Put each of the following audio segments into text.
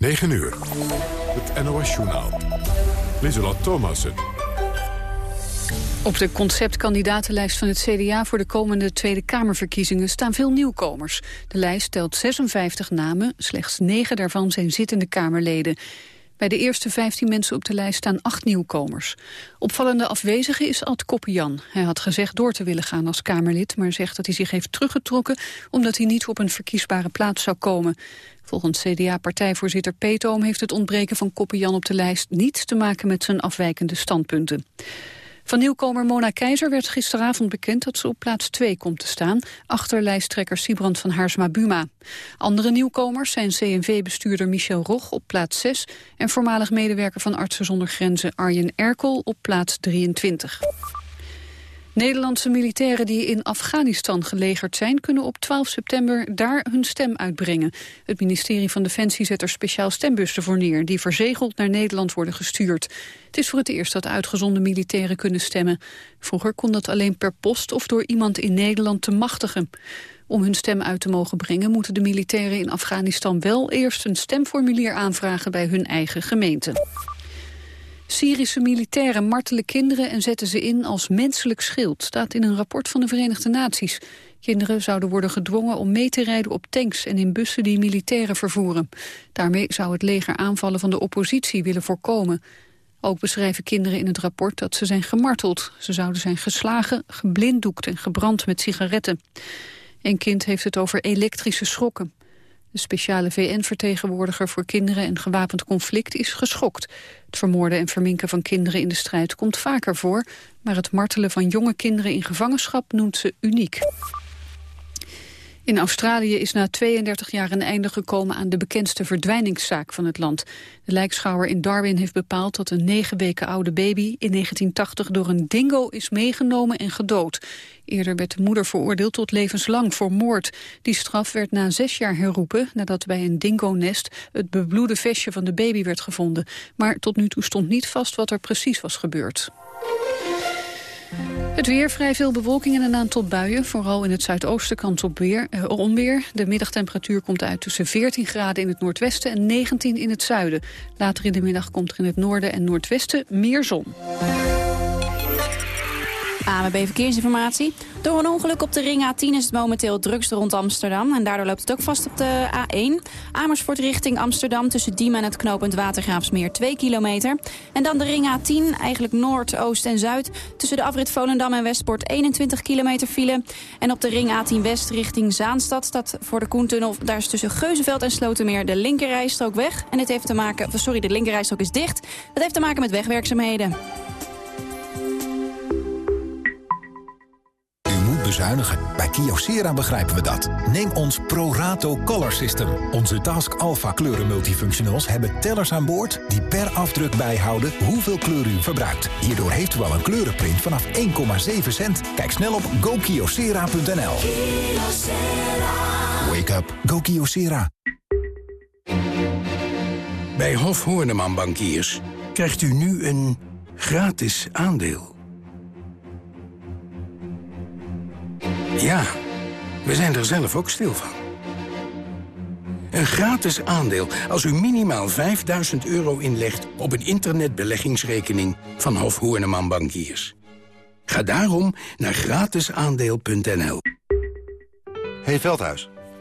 9 uur. Het NOS-journaal. Lieselot Thomassen. Op de conceptkandidatenlijst van het CDA voor de komende Tweede Kamerverkiezingen staan veel nieuwkomers. De lijst telt 56 namen, slechts 9 daarvan zijn zittende Kamerleden. Bij de eerste 15 mensen op de lijst staan acht nieuwkomers. Opvallende afwezige is Ad Koppian. Hij had gezegd door te willen gaan als Kamerlid... maar zegt dat hij zich heeft teruggetrokken... omdat hij niet op een verkiesbare plaats zou komen. Volgens CDA-partijvoorzitter Peetoom heeft het ontbreken van Koppian op de lijst... niets te maken met zijn afwijkende standpunten. Van nieuwkomer Mona Keizer werd gisteravond bekend dat ze op plaats 2 komt te staan, achter lijsttrekker Sibrand van Haarsma-Buma. Andere nieuwkomers zijn CNV-bestuurder Michel Roch op plaats 6 en voormalig medewerker van Artsen zonder Grenzen Arjen Erkel op plaats 23. Nederlandse militairen die in Afghanistan gelegerd zijn... kunnen op 12 september daar hun stem uitbrengen. Het ministerie van Defensie zet er speciaal stembussen voor neer... die verzegeld naar Nederland worden gestuurd. Het is voor het eerst dat uitgezonde militairen kunnen stemmen. Vroeger kon dat alleen per post of door iemand in Nederland te machtigen. Om hun stem uit te mogen brengen moeten de militairen in Afghanistan wel eerst een stemformulier aanvragen bij hun eigen gemeente. Syrische militairen martelen kinderen en zetten ze in als menselijk schild, staat in een rapport van de Verenigde Naties. Kinderen zouden worden gedwongen om mee te rijden op tanks en in bussen die militairen vervoeren. Daarmee zou het leger aanvallen van de oppositie willen voorkomen. Ook beschrijven kinderen in het rapport dat ze zijn gemarteld. Ze zouden zijn geslagen, geblinddoekt en gebrand met sigaretten. Een kind heeft het over elektrische schokken. De speciale VN-vertegenwoordiger voor kinderen en gewapend conflict is geschokt. Het vermoorden en verminken van kinderen in de strijd komt vaker voor... maar het martelen van jonge kinderen in gevangenschap noemt ze uniek. In Australië is na 32 jaar een einde gekomen aan de bekendste verdwijningszaak van het land. De lijkschouwer in Darwin heeft bepaald dat een negen weken oude baby in 1980 door een dingo is meegenomen en gedood. Eerder werd de moeder veroordeeld tot levenslang voor moord. Die straf werd na zes jaar herroepen nadat bij een dingonest het bebloede vestje van de baby werd gevonden. Maar tot nu toe stond niet vast wat er precies was gebeurd. Het weer, vrij veel bewolking en een aantal buien. Vooral in het zuidoosten kans op weer, eh, onweer. De middagtemperatuur komt uit tussen 14 graden in het noordwesten en 19 in het zuiden. Later in de middag komt er in het noorden en noordwesten meer zon. AMB Verkeersinformatie. Door een ongeluk op de ring A10 is het momenteel drukst rond Amsterdam. En daardoor loopt het ook vast op de A1. Amersfoort richting Amsterdam tussen Diemen en het knooppunt Watergraafsmeer 2 kilometer. En dan de ring A10, eigenlijk Noord, Oost en Zuid. Tussen de afrit Volendam en Westpoort 21 kilometer file. En op de ring A10 West richting Zaanstad staat voor de Koentunnel... daar is tussen Geuzenveld en Slotermeer de linkerrijstrook weg. En dit heeft te maken... Sorry, de linkerrijstrook is dicht. Dat heeft te maken met wegwerkzaamheden. Bezuinigen. Bij Kyocera begrijpen we dat. Neem ons ProRato Color System. Onze Task Alpha kleuren multifunctionals hebben tellers aan boord... die per afdruk bijhouden hoeveel kleur u verbruikt. Hierdoor heeft u al een kleurenprint vanaf 1,7 cent. Kijk snel op gokyocera.nl. Wake up. Go Kyocera. Bij Hof Horneman Bankiers krijgt u nu een gratis aandeel. Ja, we zijn er zelf ook stil van. Een gratis aandeel als u minimaal 5000 euro inlegt op een internetbeleggingsrekening van Hof Hoorneman Bankiers. Ga daarom naar gratisaandeel.nl. Hey Veldhuis.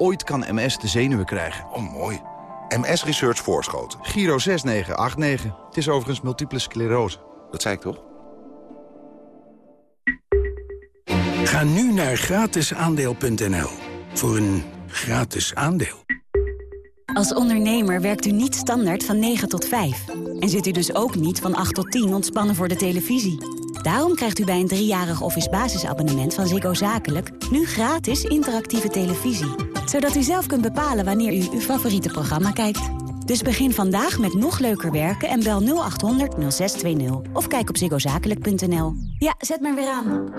Ooit kan MS de zenuwen krijgen. Oh, mooi. MS Research Voorschoten. Giro 6989. Het is overigens multiple sclerose. Dat zei ik toch? Ga nu naar gratisaandeel.nl voor een gratis aandeel. Als ondernemer werkt u niet standaard van 9 tot 5. En zit u dus ook niet van 8 tot 10 ontspannen voor de televisie. Daarom krijgt u bij een driejarig office basisabonnement van Ziggo Zakelijk... nu gratis interactieve televisie. Zodat u zelf kunt bepalen wanneer u uw favoriete programma kijkt. Dus begin vandaag met nog leuker werken en bel 0800 0620. Of kijk op ziggozakelijk.nl. Ja, zet maar weer aan.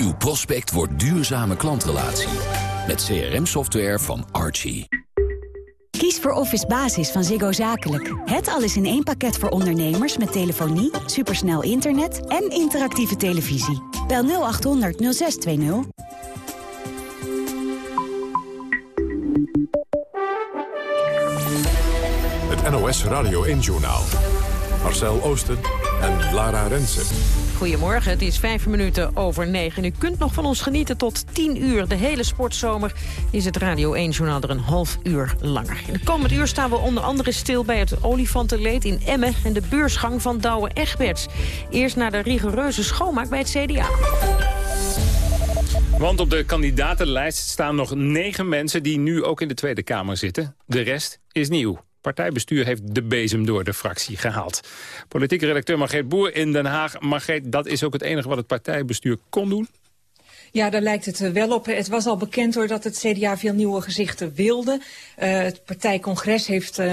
Uw prospect wordt duurzame klantrelatie. Met CRM-software van Archie. Kies voor Office Basis van Ziggo Zakelijk. Het alles in één pakket voor ondernemers met telefonie, supersnel internet en interactieve televisie. Bel 0800 0620. NOS Radio 1-journaal. Marcel Oosten en Lara Rensen. Goedemorgen, het is vijf minuten over negen. U kunt nog van ons genieten tot tien uur. De hele sportzomer is het Radio 1-journaal er een half uur langer. In de komend uur staan we onder andere stil bij het olifantenleed in Emmen... en de beursgang van Douwe Egberts. Eerst naar de rigoureuze schoonmaak bij het CDA. Want op de kandidatenlijst staan nog negen mensen die nu ook in de Tweede Kamer zitten. De rest is nieuw partijbestuur heeft de bezem door de fractie gehaald. Politieke redacteur Margreet Boer in Den Haag. Margreet, dat is ook het enige wat het partijbestuur kon doen? Ja, daar lijkt het wel op. Het was al bekend hoor dat het CDA veel nieuwe gezichten wilde. Uh, het partijcongres heeft uh,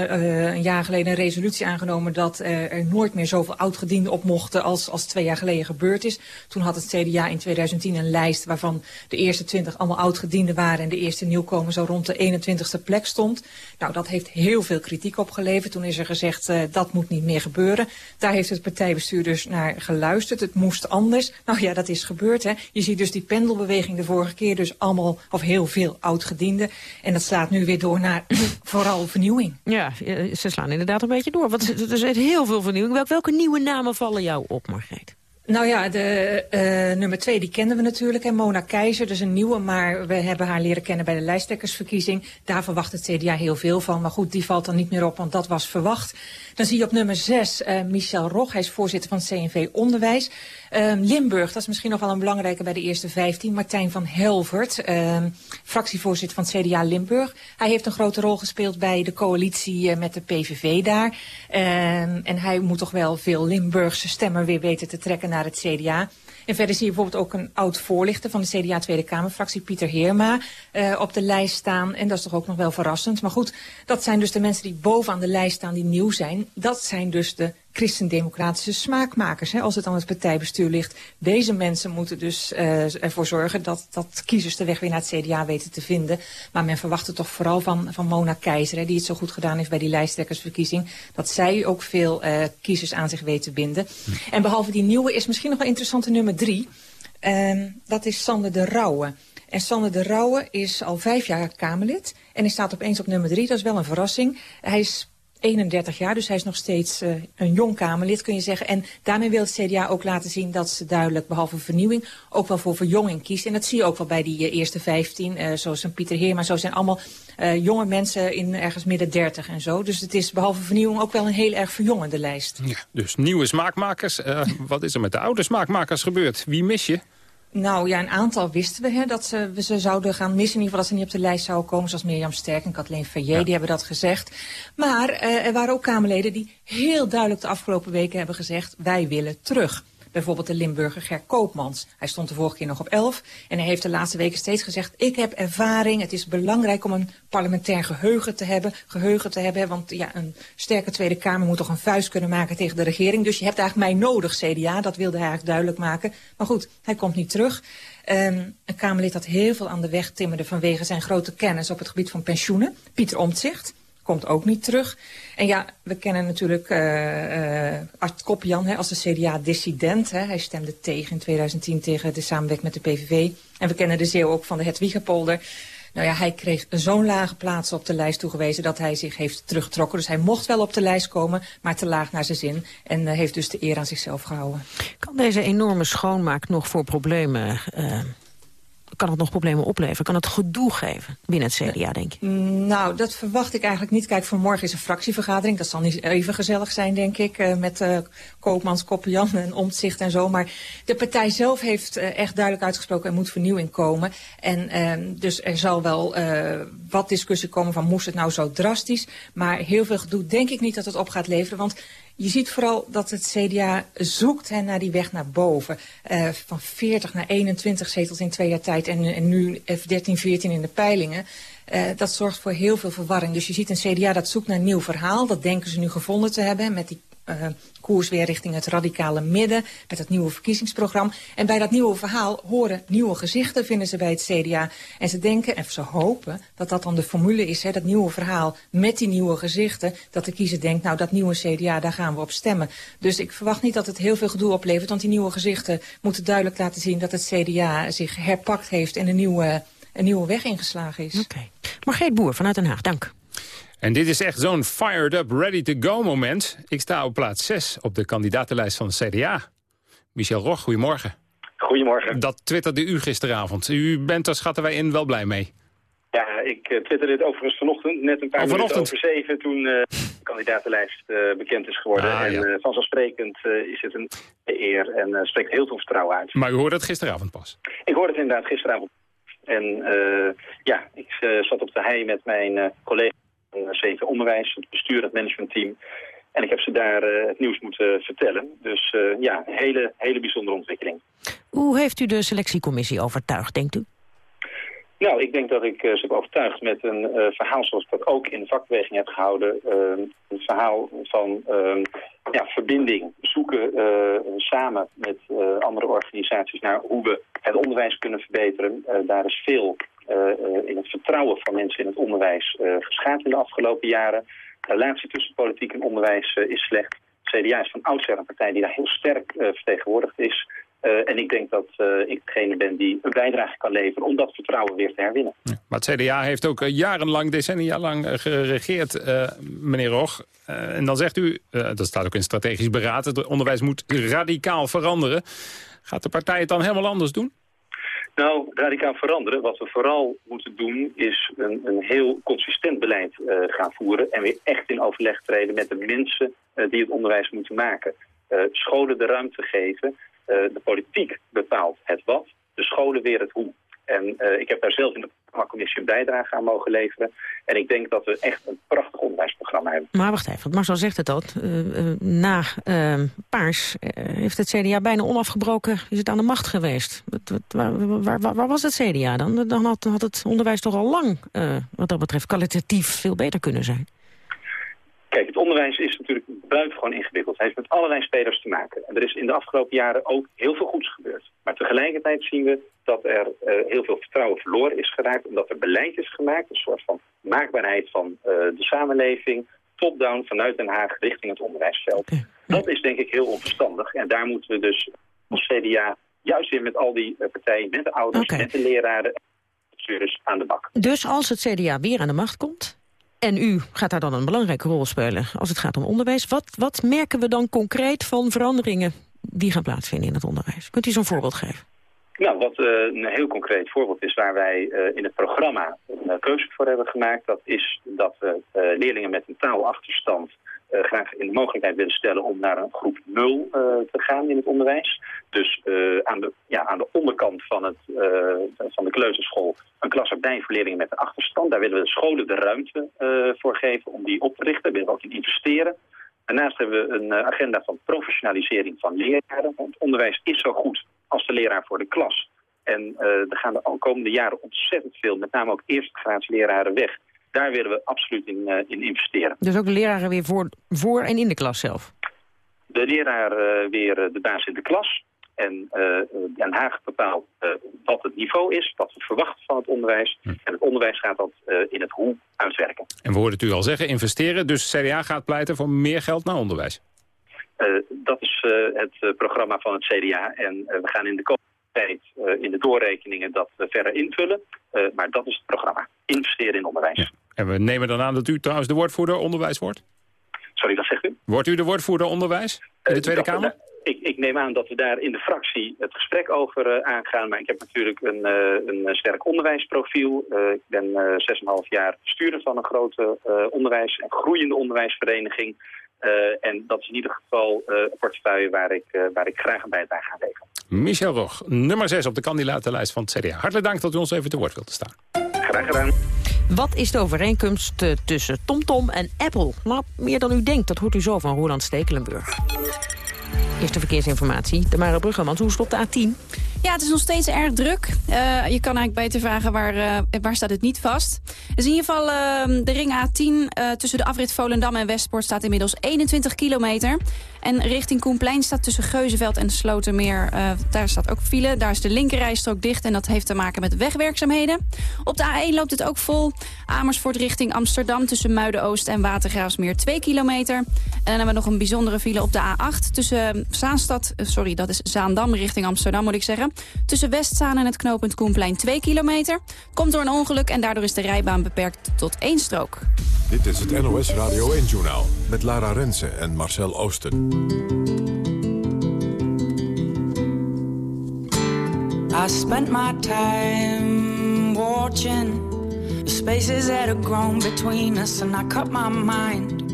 een jaar geleden een resolutie aangenomen dat er nooit meer zoveel oudgedienden op mochten als, als twee jaar geleden gebeurd is. Toen had het CDA in 2010 een lijst waarvan de eerste twintig allemaal oudgedienden waren en de eerste nieuwkomer zo rond de 21ste plek stond. Nou, dat heeft heel veel kritiek opgeleverd. Toen is er gezegd dat moet niet meer gebeuren. Daar heeft het partijbestuur dus naar geluisterd. Het moest anders. Nou ja, dat is gebeurd. Hè. Je ziet dus die pendelbeweging de vorige keer, dus allemaal of heel veel oudgedienden. En dat slaat nu weer door naar vooral vernieuwing. Ja, eh, ze slaan inderdaad een beetje door. Want er zit heel veel vernieuwing. welke nieuwe namen vallen jou op, Margreet? Nou ja, de uh, nummer twee die kennen we natuurlijk. En Mona Keizer, dus een nieuwe, maar we hebben haar leren kennen bij de lijsttrekkersverkiezing. Daar verwacht het CDA heel veel van. Maar goed, die valt dan niet meer op, want dat was verwacht. Dan zie je op nummer 6 uh, eh, Michel Rog. Hij is voorzitter van CNV Onderwijs. Uh, Limburg, dat is misschien nog wel een belangrijke bij de eerste 15. Martijn van Helvert, uh, fractievoorzitter van CDA Limburg. Hij heeft een grote rol gespeeld bij de coalitie uh, met de PVV daar. Ehm, en hij moet toch wel veel Limburgse stemmen weer weten te trekken naar het CDA. En verder zie je bijvoorbeeld ook een oud voorlichter van de CDA Tweede Kamerfractie, Pieter Heerma, uh, op de lijst staan. En dat is toch ook nog wel verrassend. Maar goed, dat zijn dus de mensen die bovenaan de lijst staan die nieuw zijn. Dat zijn dus de christendemocratische smaakmakers, hè, als het aan het partijbestuur ligt. Deze mensen moeten dus uh, ervoor zorgen dat, dat kiezers de weg weer naar het CDA weten te vinden. Maar men verwacht het toch vooral van, van Mona Keizer, hè, die het zo goed gedaan heeft bij die lijsttrekkersverkiezing, dat zij ook veel uh, kiezers aan zich weet te binden. En behalve die nieuwe is misschien nog wel interessante nummer drie. Uh, dat is Sander de Rauwe. En Sander de Rauwe is al vijf jaar Kamerlid. En hij staat opeens op nummer drie. Dat is wel een verrassing. Hij is 31 jaar, dus hij is nog steeds uh, een jong Kamerlid, kun je zeggen. En daarmee wil het CDA ook laten zien dat ze duidelijk, behalve vernieuwing, ook wel voor verjonging kiest. En dat zie je ook wel bij die uh, eerste 15, uh, zoals een Pieter Heer, maar zo zijn allemaal jonge mensen in ergens midden 30 en zo. Dus het is behalve vernieuwing ook wel een heel erg verjongende lijst. Ja, dus nieuwe smaakmakers. wat is er met de oude smaakmakers gebeurd? Wie mis je? Nou ja, een aantal wisten we hè, dat ze, ze zouden gaan missen. In ieder geval dat ze niet op de lijst zouden komen. Zoals Mirjam Sterk en Kathleen Fayet, die hebben dat gezegd. Maar uh, er waren ook Kamerleden die heel duidelijk de afgelopen weken hebben gezegd... wij willen terug. Bijvoorbeeld de Limburger Ger Koopmans. Hij stond de vorige keer nog op 11. En hij heeft de laatste weken steeds gezegd... ik heb ervaring, het is belangrijk om een parlementair geheugen te hebben. Geheugen te hebben, want ja, een sterke Tweede Kamer moet toch een vuist kunnen maken tegen de regering. Dus je hebt eigenlijk mij nodig, CDA. Dat wilde hij eigenlijk duidelijk maken. Maar goed, hij komt niet terug. Um, een Kamerlid dat heel veel aan de weg timmerde vanwege zijn grote kennis op het gebied van pensioenen. Pieter Omtzigt komt ook niet terug. En ja, we kennen natuurlijk uh, uh, Art Kopjan als de CDA-dissident. Hij stemde tegen in 2010 tegen de samenwerking met de PVV. En we kennen de zeeuw ook van de Hedwiggepolder. Nou ja, hij kreeg zo'n lage plaats op de lijst toegewezen dat hij zich heeft teruggetrokken. Dus hij mocht wel op de lijst komen, maar te laag naar zijn zin. En uh, heeft dus de eer aan zichzelf gehouden. Kan deze enorme schoonmaak nog voor problemen kan het nog problemen opleveren? Kan het gedoe geven binnen het CDA, denk je? Nou, dat verwacht ik eigenlijk niet. Kijk, vanmorgen is een fractievergadering. Dat zal niet even gezellig zijn, denk ik. Uh, met uh, Koopmans, Koppian en Omtzigt en zo. Maar de partij zelf heeft uh, echt duidelijk uitgesproken... er moet vernieuwing komen. En ehm, dus er zal wel wat discussie komen van... moest het nou zo drastisch? Maar heel veel gedoe denk ik niet dat het op gaat leveren. Want je ziet vooral dat het CDA zoekt naar die weg naar boven. Uh, van 40 naar 21 zetels in twee jaar tijd en, en nu F13, 14 in de peilingen. dat zorgt voor heel veel verwarring. Dus je ziet een CDA dat zoekt naar een nieuw verhaal. Dat denken ze nu gevonden te hebben met die uh, koers weer richting het radicale midden... met het nieuwe verkiezingsprogramma. En bij dat nieuwe verhaal horen nieuwe gezichten, vinden ze bij het CDA. En ze denken, en ze hopen, dat dat dan de formule is... Hè, dat nieuwe verhaal met die nieuwe gezichten... dat de kiezer denkt, nou, dat nieuwe CDA, daar gaan we op stemmen. Dus ik verwacht niet dat het heel veel gedoe oplevert... want die nieuwe gezichten moeten duidelijk laten zien... dat het CDA zich herpakt heeft en een nieuwe, een nieuwe weg ingeslagen is. Oké. Okay. Boer vanuit Den Haag, dank. En dit is echt zo'n fired up, ready to go moment. Ik sta op plaats 6 op de kandidatenlijst van de CDA. Michel Roch, goedemorgen. Goedemorgen. Dat twitterde u gisteravond. U bent daar, schatten wij in, wel blij mee. Ja, ik uh, twitterde dit overigens vanochtend, net een paar oh, minuten over zeven... toen uh, de kandidatenlijst uh, bekend is geworden. Ah, en ja. vanzelfsprekend is het een eer en spreekt heel veel vertrouwen uit. Maar u hoorde het gisteravond pas? Ik hoorde het inderdaad gisteravond. En ja, ik zat op de hei met mijn collega CV Onderwijs, het bestuur, het managementteam. En ik heb ze daar uh, het nieuws moeten vertellen. Dus uh, ja, een hele, hele bijzondere ontwikkeling. Hoe heeft u de selectiecommissie overtuigd, denkt u? Nou, ik denk dat ik uh, ze heb overtuigd met een verhaal zoals ik dat ook in de vakbeweging heb gehouden. een verhaal van ja, verbinding, zoeken samen met andere organisaties naar hoe we het onderwijs kunnen verbeteren. daar is veel in het vertrouwen van mensen in het onderwijs uh, geschaad in de afgelopen jaren. De relatie tussen politiek en onderwijs is slecht. CDA is van oudsher een partij die daar heel sterk vertegenwoordigd is. en ik denk dat ik degene ben die een bijdrage kan leveren om dat vertrouwen weer te herwinnen. Maar het CDA heeft ook jarenlang, decennia lang geregeerd, meneer Roch. en dan zegt u, dat staat ook in strategisch beraad, het onderwijs moet radicaal veranderen. Gaat de partij het dan helemaal anders doen? Nou, radicaal veranderen. Wat we vooral moeten doen is een, een heel consistent beleid uh, gaan voeren... en weer echt in overleg treden met de mensen uh, die het onderwijs moeten maken. Uh, scholen de ruimte geven. de politiek bepaalt het wat, de scholen weer het hoe. En uh, ik heb daar zelf in de commissie een bijdrage aan mogen leveren. En ik denk dat we echt een prachtig onderwijsprogramma hebben. Maar wacht even, want Marcel zegt het al. Uh, uh, na Paars heeft het CDA bijna onafgebroken is het aan de macht geweest. Waar, waar, waar, waar was het CDA dan? Dan had, had het onderwijs toch al lang, wat dat betreft, kwalitatief veel beter kunnen zijn. Kijk, het onderwijs is natuurlijk buitengewoon ingewikkeld. Het heeft met allerlei spelers te maken. En er is in de afgelopen jaren ook heel veel goeds gebeurd. Maar tegelijkertijd zien we dat er uh, heel veel vertrouwen verloren is geraakt... omdat er beleid is gemaakt, een soort van maakbaarheid van uh, de samenleving... top-down vanuit Den Haag richting het onderwijsveld. Dat is denk ik heel onverstandig. En daar moeten we dus als CDA juist weer met al die uh, partijen... met de ouders, okay. met de leraren aan de bak. Dus als het CDA weer aan de macht komt... En u gaat daar dan een belangrijke rol spelen als het gaat om onderwijs. Wat, wat merken we dan concreet van veranderingen die gaan plaatsvinden in het onderwijs? Kunt u zo'n voorbeeld geven? Nou, wat uh, een heel concreet voorbeeld is waar wij uh, in het programma een uh, keuze voor hebben gemaakt... dat is dat we leerlingen met een taalachterstand graag in de mogelijkheid willen stellen... om naar een groep 0 te gaan in het onderwijs. Dus aan, de, ja, aan de onderkant van, het, van de kleuterschool een klas erbij voor leerlingen met een achterstand. Daar willen we de scholen de ruimte voor geven om die op te richten. Daar willen we ook in investeren. Daarnaast hebben we een agenda van professionalisering van leraren. Want onderwijs is zo goed als de leraar voor de klas. En uh, er gaan de komende jaren ontzettend veel, met name ook eerste leraren weg. Daar willen we absoluut in, uh, in, investeren. Dus ook de leraren weer voor, voor en in de klas zelf? De leraar uh, weer de baas in de klas. En Den Haag bepaalt wat het niveau is, wat we verwachten van het onderwijs. Hm. En het onderwijs gaat dat in het hoe uitwerken. En we hoorden het u al zeggen, investeren. Dus CDA gaat pleiten voor meer geld naar onderwijs. Uh, dat is uh, het uh, programma van het CDA. En we gaan in de komende tijd in de doorrekeningen dat verder invullen. maar dat is het programma. Investeren in onderwijs. Ja. En we nemen dan aan dat u trouwens de woordvoerder onderwijs wordt? Sorry, wat zegt u? Wordt u de woordvoerder onderwijs in de Tweede dat, Kamer? Ik, ik, neem aan dat we daar in de fractie het gesprek over aangaan. Maar ik heb natuurlijk een, een sterk onderwijsprofiel. ik ben 6,5 jaar bestuurder van een grote onderwijs- en groeiende onderwijsvereniging. Uh, en dat is in ieder geval uh, een portefeuille waar ik, uh, waar ik graag een bijdrage aan leveren. Michel Rog, nummer 6 op de kandidatenlijst van het CDA. Hartelijk dank dat u ons even te woord wilt staan. Graag gedaan. Wat is de overeenkomst tussen TomTom en Apple? Nou, meer dan u denkt, dat hoort u zo van Roland Stekelenburg. Eerste verkeersinformatie, de Mare Bruggemans. Hoe stopt de A10? Ja, het is nog steeds erg druk. Uh, je kan eigenlijk beter vragen waar, uh, waar staat het niet vast. Dus in ieder geval uh, de ring A10 uh, tussen de afrit Volendam en Westpoort staat inmiddels 21 kilometer. En richting Koenplein staat tussen Geuzenveld en Slotermeer. daar staat ook file. Daar is de linkerrijstrook dicht en dat heeft te maken met wegwerkzaamheden. Op de A1 loopt het ook vol. Amersfoort richting Amsterdam tussen Muiden-Oost en Watergraafsmeer 2 kilometer. En dan hebben we nog een bijzondere file op de A8 tussen Zaanstad, sorry dat is Zaandam richting Amsterdam moet ik zeggen. Tussen Westzaan en het knooppunt Koenplein 2 kilometer. Komt door een ongeluk en daardoor is de rijbaan beperkt tot één strook. Dit is het NOS Radio 1-journaal met Lara Rensen en Marcel Oosten. I spent my time watching the spaces that have grown between us and I cut my mind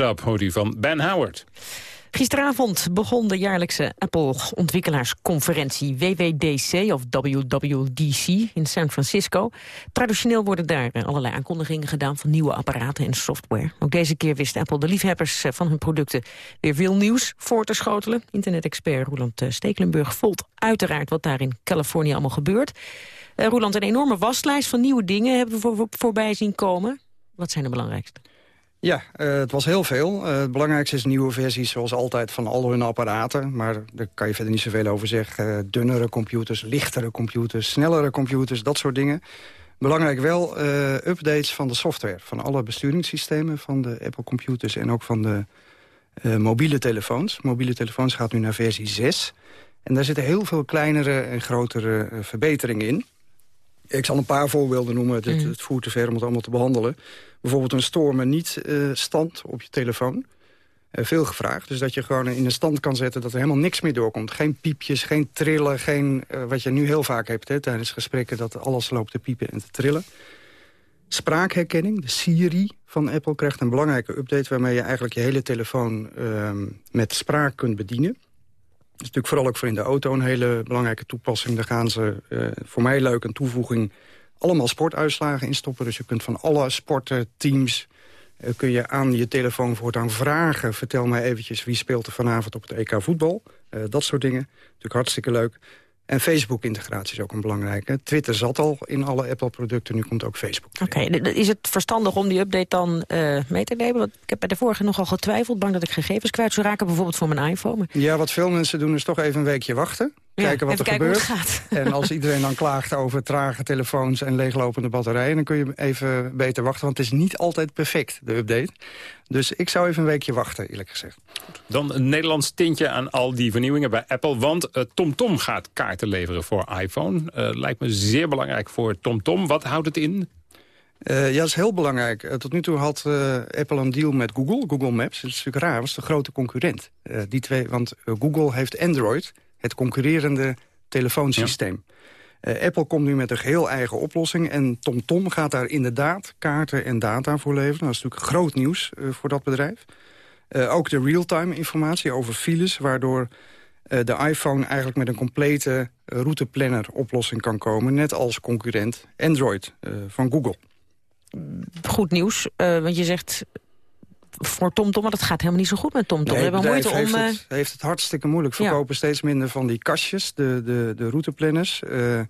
Head van Ben Howard. Gisteravond begon de jaarlijkse Apple-ontwikkelaarsconferentie WWDC of WWDC in San Francisco. Traditioneel worden daar eh, allerlei aankondigingen gedaan van nieuwe apparaten en software. Ook deze keer wist Apple de liefhebbers eh, van hun producten weer veel nieuws voor te schotelen. Internet-expert Roland eh, Stekelenburg volgt uiteraard wat daar in Californië allemaal gebeurt. Uh, Roland, een enorme waslijst van nieuwe dingen hebben we voor, voorbij zien komen. Wat zijn de belangrijkste? Ja, uh, het was heel veel. Uh, het belangrijkste is nieuwe versies zoals altijd van al hun apparaten. Maar daar kan je verder niet zoveel over zeggen. Uh, dunnere computers, lichtere computers, snellere computers, dat soort dingen. Belangrijk wel updates van de software. Van alle besturingssystemen van de Apple computers en ook van de mobiele telefoons. Mobiele telefoons gaat nu naar versie 6. En daar zitten heel veel kleinere en grotere verbeteringen in. Ik zal een paar voorbeelden noemen. Het, mm. het voert te ver om het allemaal te behandelen. Bijvoorbeeld een stormen niet uh, stand op je telefoon. Uh, veel gevraagd. Dus dat je gewoon in een stand kan zetten dat er helemaal niks meer doorkomt. Geen piepjes, geen trillen, geen, uh, wat je nu heel vaak hebt hè, tijdens gesprekken... dat alles loopt te piepen en te trillen. Spraakherkenning, de Siri van Apple, krijgt een belangrijke update... waarmee je eigenlijk je hele telefoon ehm, met spraak kunt bedienen. Is natuurlijk vooral ook voor in de auto een hele belangrijke toepassing. Daar gaan ze, uh, voor mij leuk, een toevoeging... allemaal sportuitslagen instoppen. Dus je kunt van alle sporten, teams... Uh, kun je aan je telefoon voortaan vragen... vertel mij eventjes wie speelt er vanavond op het EK voetbal. Uh, dat soort dingen. Natuurlijk hartstikke leuk. En Facebook-integratie is ook een belangrijke. Twitter zat al in alle Apple-producten, nu komt ook Facebook. Oké, okay, is het verstandig om die update dan uh, mee te nemen? Want ik heb bij de vorige nogal getwijfeld, bang dat ik gegevens kwijt zou raken, bijvoorbeeld voor mijn iPhone. Ja, wat veel mensen doen is toch even een weekje wachten. Kijken wat er gebeurt. En als iedereen dan klaagt over trage telefoons en leeglopende batterijen... dan kun je even beter wachten, want het is niet altijd perfect, de update. Dus ik zou even een weekje wachten, eerlijk gezegd. Dan een Nederlands tintje aan al die vernieuwingen bij Apple. Want uh, TomTom gaat kaarten leveren voor iPhone. Uh, lijkt me zeer belangrijk voor TomTom. Wat houdt het in? Uh, ja, dat is heel belangrijk. Uh, tot nu toe had uh, Apple een deal met Google, Google Maps. Dat is natuurlijk raar, dat is de grote concurrent. die twee, want Google heeft Android, het concurrerende telefoonsysteem. Ja. Apple komt nu met een geheel eigen oplossing. En TomTom gaat daar inderdaad kaarten en data voor leveren. Dat is natuurlijk groot nieuws voor dat bedrijf. ook de real-time informatie over files, waardoor de iPhone eigenlijk met een complete routeplanner oplossing kan komen. Net als concurrent Android van Google goed nieuws. Uh, want je zegt voor TomTom, maar dat gaat helemaal niet zo goed met TomTom. Nee, We hebben moeite heeft om... Het, uh... heeft het hartstikke moeilijk. Verkopen ja. steeds minder van die kastjes, de, de, de routeplanners. Uh,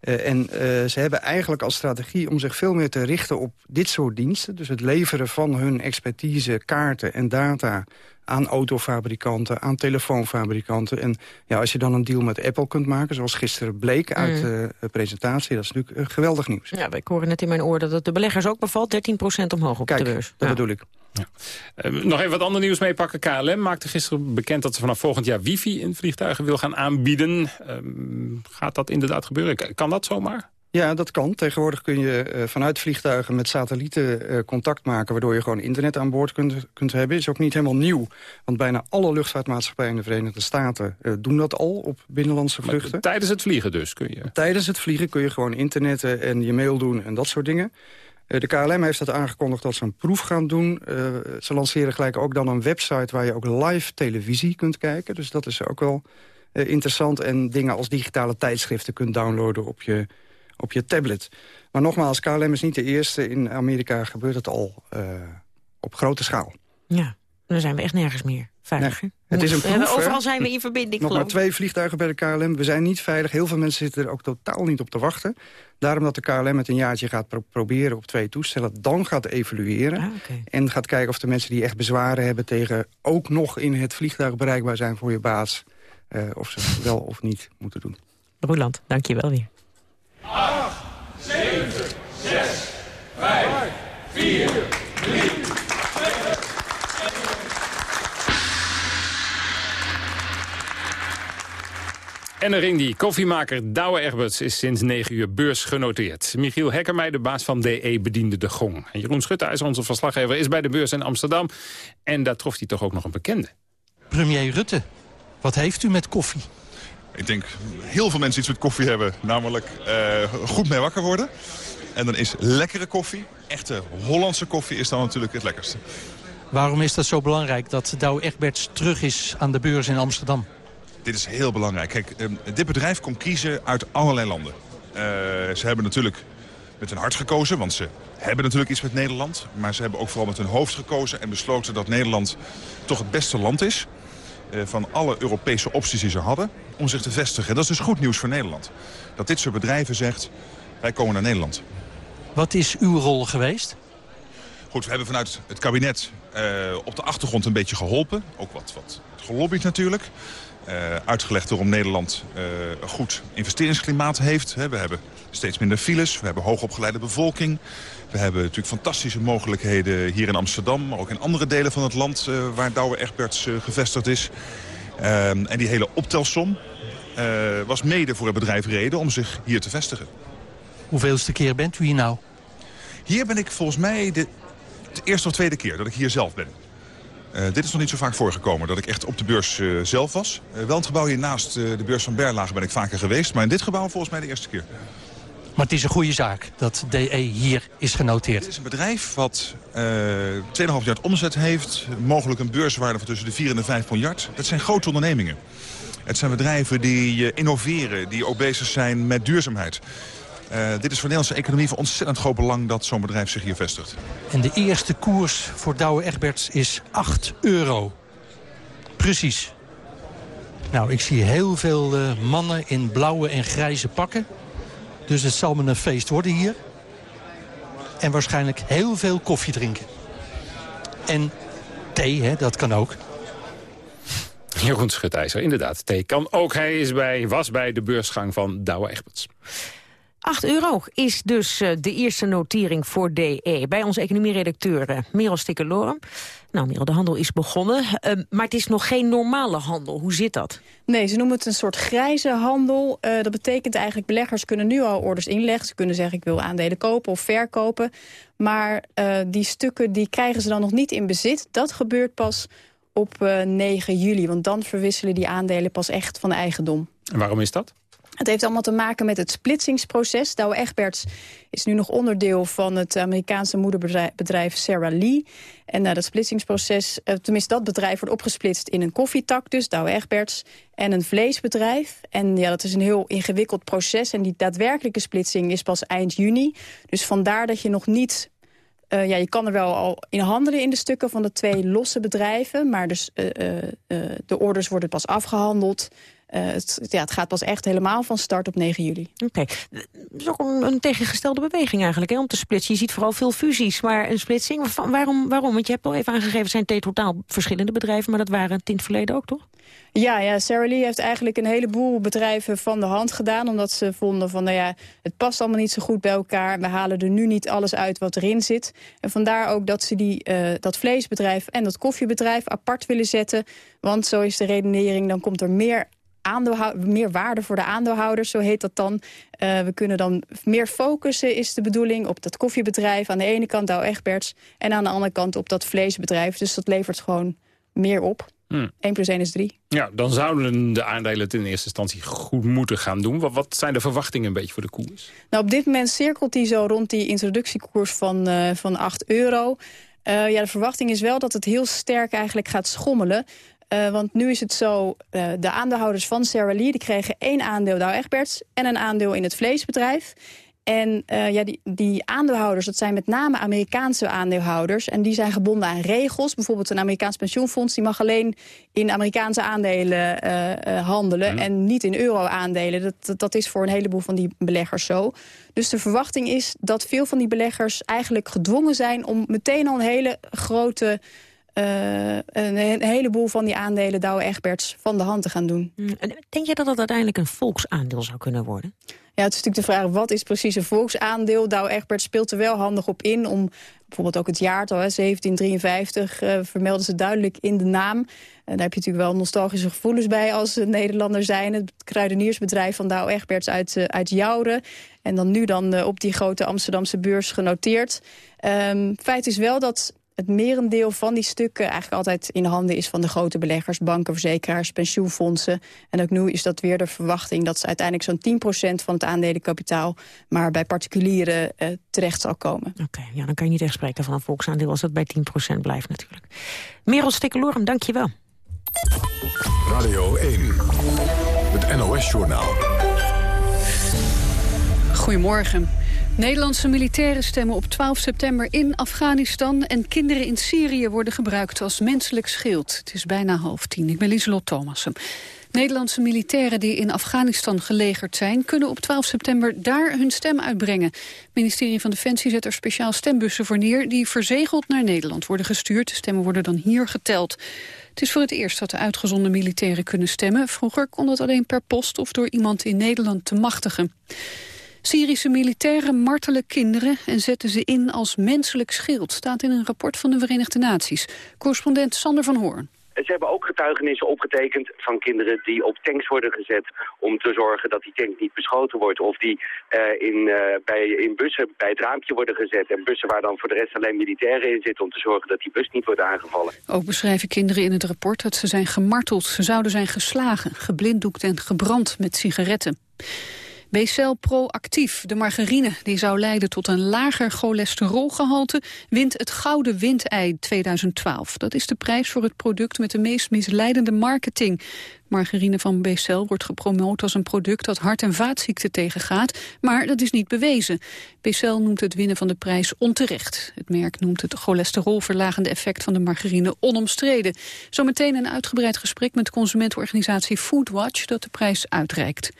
en ze hebben eigenlijk als strategie om zich veel meer te richten op dit soort diensten. Dus het leveren van hun expertise, kaarten en data aan autofabrikanten, aan telefoonfabrikanten. En ja, als je dan een deal met Apple kunt maken, zoals gisteren bleek uit mm. de presentatie, dat is natuurlijk geweldig nieuws. Ja, ik hoorde net in mijn oor dat het de beleggers ook bevalt, 13% omhoog op Kijk, de beurs. dat ja. bedoel ik. Ja. Uh, nog even wat ander nieuws meepakken. KLM maakte gisteren bekend dat ze vanaf volgend jaar wifi in vliegtuigen wil gaan aanbieden. Uh, gaat dat inderdaad gebeuren? Kan dat zomaar? Ja, dat kan. Tegenwoordig kun je uh, vanuit vliegtuigen met satellieten uh, contact maken... waardoor je gewoon internet aan boord kunt, kunt hebben. Is ook niet helemaal nieuw. Want bijna alle luchtvaartmaatschappijen in de Verenigde Staten... Uh, doen dat al op binnenlandse vluchten. Maar tijdens het vliegen dus kun je? Tijdens het vliegen kun je gewoon internetten en je mail doen en dat soort dingen. De KLM heeft dat aangekondigd dat ze een proef gaan doen. ze lanceren gelijk ook dan een website waar je ook live televisie kunt kijken. Dus dat is ook wel interessant. En dingen als digitale tijdschriften kunt downloaden op je op je tablet. Maar nogmaals, KLM is niet de eerste. In Amerika gebeurt het al op grote schaal. Ja, dan zijn we echt nergens meer veilig. Nee, het is een proef, Overal zijn we in verbinding, Nog maar twee vliegtuigen bij de KLM. We zijn niet veilig. Heel veel mensen zitten er ook totaal niet op te wachten. Daarom dat de KLM het een jaartje gaat pro proberen op twee toestellen. Dan gaat evalueren. Ah, okay. En gaat kijken of de mensen die echt bezwaren hebben... tegen ook nog in het vliegtuig bereikbaar zijn voor je baas... Uh, of ze het wel of niet moeten doen. Roeland, dank je wel weer. 8, 7, 6, 5, 4, En de ring die koffiemaker Douwe Egberts is sinds 9 uur beursgenoteerd. Michiel Hekkermij, de baas van DE, bediende de gong. En Jeroen Schutteijs, onze verslaggever, is bij de beurs in Amsterdam. En daar trof hij toch ook nog een bekende. Premier Rutte, wat heeft u met koffie? Ik denk heel veel mensen iets met koffie hebben. Namelijk uh, goed mee wakker worden. En dan is lekkere koffie, echte Hollandse koffie, is dan natuurlijk het lekkerste. Waarom is dat zo belangrijk dat Douwe Egberts terug is aan de beurs in Amsterdam? Dit is heel belangrijk. Kijk, uh, dit bedrijf komt kiezen uit allerlei landen. Uh, ze hebben natuurlijk met hun hart gekozen, want ze hebben natuurlijk iets met Nederland. Maar ze hebben ook vooral met hun hoofd gekozen en besloten dat Nederland toch het beste land is van alle Europese opties die ze hadden om zich te vestigen. Dat is dus goed nieuws voor Nederland. Dat dit soort bedrijven zegt, wij komen naar Nederland. Wat is uw rol geweest? Goed, we hebben vanuit het kabinet uh, op de achtergrond een beetje geholpen. Ook wat, wat gelobbyd natuurlijk. Uh, uitgelegd waarom Nederland uh, een goed investeringsklimaat heeft. We hebben steeds minder files, we hebben hoogopgeleide bevolking. We hebben natuurlijk fantastische mogelijkheden hier in Amsterdam... maar ook in andere delen van het land uh, waar Douwe Egberts gevestigd is. Ehm, en die hele optelsom was mede voor het bedrijf reden om zich hier te vestigen. Hoeveelste keer bent u hier nou? Hier ben ik volgens mij de, de eerste of tweede keer dat ik hier zelf ben. Uh, dit is nog niet zo vaak voorgekomen, dat ik echt op de beurs uh, zelf was. Uh, wel het gebouw hier naast de beurs van Berlage ben ik vaker geweest. Maar in dit gebouw volgens mij de eerste keer. Maar het is een goede zaak dat DE hier is genoteerd. Het is een bedrijf wat 2,5 miljard omzet heeft. Mogelijk een beurswaarde van tussen de 4 en de 5 miljard. Dat zijn grote ondernemingen. Het zijn bedrijven die innoveren, die ook bezig zijn met duurzaamheid. Uh, dit is voor de Nederlandse economie van ontzettend groot belang dat zo'n bedrijf zich hier vestigt. En de eerste koers voor Douwe Egberts is 8 euro. Precies. Nou, ik zie heel veel uh, mannen in blauwe en grijze pakken. Dus het zal me een feest worden hier. En waarschijnlijk heel veel koffie drinken. En thee, hè, dat kan ook. Jeroen Schutijzer, inderdaad. Thee kan ook. Hij is bij, was bij de beursgang van Douwe Egberts. 8 euro is dus uh, de eerste notering voor DE. Bij onze economieredacteur uh, Merel Stikkelorum. Nou, Merel, de handel is begonnen, uh, maar het is nog geen normale handel. Hoe zit dat? Nee, ze noemen het een soort grijze handel. dat betekent eigenlijk, beleggers kunnen nu al orders inleggen. Ze kunnen zeggen, ik wil aandelen kopen of verkopen. Maar die stukken die krijgen ze dan nog niet in bezit. Dat gebeurt pas op 9 juli, want dan verwisselen die aandelen pas echt van eigendom. En waarom is dat? Het heeft allemaal te maken met het splitsingsproces. Douwe Egberts is nu nog onderdeel van het Amerikaanse moederbedrijf Sarah Lee. En uh, dat splitsingsproces, uh, tenminste dat bedrijf wordt opgesplitst in een koffietak dus, Douwe Egberts, en een vleesbedrijf. En ja, dat is een heel ingewikkeld proces. En die daadwerkelijke splitsing is pas eind juni. Dus vandaar dat je nog niet uh, ja, je kan er wel al in handelen in de stukken van de twee losse bedrijven. Maar dus, de orders worden pas afgehandeld. Uh, het, ja, het gaat pas echt helemaal van start op 9 juli. Oké. Okay. Dat is ook een, een, tegengestelde beweging eigenlijk hè, om te splitsen. Je ziet vooral veel fusies, maar een splitsing, waarom? waarom? Want je hebt al even aangegeven, het zijn totaal verschillende bedrijven... maar dat waren het in het verleden ook, toch? Ja, ja, Sarah Lee heeft eigenlijk een heleboel bedrijven van de hand gedaan... omdat ze vonden van, nou ja, het past allemaal niet zo goed bij elkaar. We halen er nu niet alles uit wat erin zit. En vandaar ook dat ze die, uh, dat vleesbedrijf en dat koffiebedrijf apart willen zetten. Want zo is de redenering, dan komt er meer meer waarde voor de aandeelhouders, zo heet dat dan. Uh, we kunnen dan meer focussen, is de bedoeling, op dat koffiebedrijf. Aan de ene kant Douw Egberts en aan de andere kant op dat vleesbedrijf. Dus dat levert gewoon meer op. Hmm. 1 plus 1 is 3. Ja, dan zouden de aandelen het in eerste instantie goed moeten gaan doen. Wat, wat zijn de verwachtingen een beetje voor de koers? Nou, op dit moment cirkelt die zo rond die introductiekoers van, uh, van 8 euro. Uh, ja, de verwachting is wel dat het heel sterk eigenlijk gaat schommelen. Uh, want nu is het zo, uh, de aandeelhouders van Sarah Lee... die kregen één aandeel Douw Egberts en een aandeel in het vleesbedrijf. En uh, ja, die, die aandeelhouders, dat zijn met name Amerikaanse aandeelhouders... en die zijn gebonden aan regels. Bijvoorbeeld een Amerikaans pensioenfonds... die mag alleen in Amerikaanse aandelen handelen... en niet in euro-aandelen. Dat, dat, dat is voor een heleboel van die beleggers zo. Dus de verwachting is dat veel van die beleggers eigenlijk gedwongen zijn... om meteen al een hele grote uh, een, heleboel van die aandelen Douwe Egberts van de hand te gaan doen. Mm, denk je dat dat uiteindelijk een volksaandeel zou kunnen worden? Ja, het is natuurlijk de vraag, wat is precies een volksaandeel? Douwe Egberts speelt er wel handig op in om bijvoorbeeld ook het jaartal, hè, 1753, uh, vermelden ze duidelijk in de naam. En daar heb je natuurlijk wel nostalgische gevoelens bij als Nederlander zijn. Het kruideniersbedrijf van Douwe Egberts uit, uh, uit Jouren. En dan nu dan op die grote Amsterdamse beurs genoteerd. Um, feit is wel dat het merendeel van die stukken eigenlijk altijd in handen is van de grote beleggers, banken, verzekeraars, pensioenfondsen. En ook nu is dat weer de verwachting dat ze uiteindelijk zo'n 10% van het aandelenkapitaal maar bij particulieren uh, terecht zal komen. Oké, okay, ja, dan kan je niet echt spreken van een volksaandeel als dat bij 10% blijft natuurlijk. Merel Stikkelorum, dank je wel. Radio 1, het NOS-journaal. Goedemorgen. Nederlandse militairen stemmen op 12 september in Afghanistan... en kinderen in Syrië worden gebruikt als menselijk schild. Het is bijna half tien. Ik ben Lieselot Thomassen. Nederlandse militairen die in Afghanistan gelegerd zijn... kunnen op 12 september daar hun stem uitbrengen. Het ministerie van Defensie zet er speciaal stembussen voor neer... die verzegeld naar Nederland worden gestuurd. De stemmen worden dan hier geteld. Het is voor het eerst dat de uitgezonden militairen kunnen stemmen. Vroeger kon dat alleen per post of door iemand in Nederland te machtigen. Syrische militairen martelen kinderen en zetten ze in als menselijk schild... staat in een rapport van de Verenigde Naties. Correspondent Sander van Hoorn. Ze hebben ook getuigenissen opgetekend van kinderen die op tanks worden gezet om te zorgen dat die tank niet beschoten wordt. Of die uh, in, uh, bij, in bussen bij het raampje worden gezet. En bussen waar dan voor de rest alleen militairen in zitten om te zorgen dat die bus niet wordt aangevallen. Ook beschrijven kinderen in het rapport dat ze zijn gemarteld. Ze zouden zijn geslagen, geblinddoekt en gebrand met sigaretten. BCL Proactief, de margarine die zou leiden tot een lager cholesterolgehalte, wint het Gouden Windei 2012. Dat is de prijs voor het product met de meest misleidende marketing. Margarine van BCL wordt gepromoot als een product dat hart- en vaatziekten tegengaat, maar dat is niet bewezen. BCL noemt het winnen van de prijs onterecht. Het merk noemt het cholesterolverlagende effect van de margarine onomstreden. Zometeen een uitgebreid gesprek met consumentenorganisatie Foodwatch dat de prijs uitreikt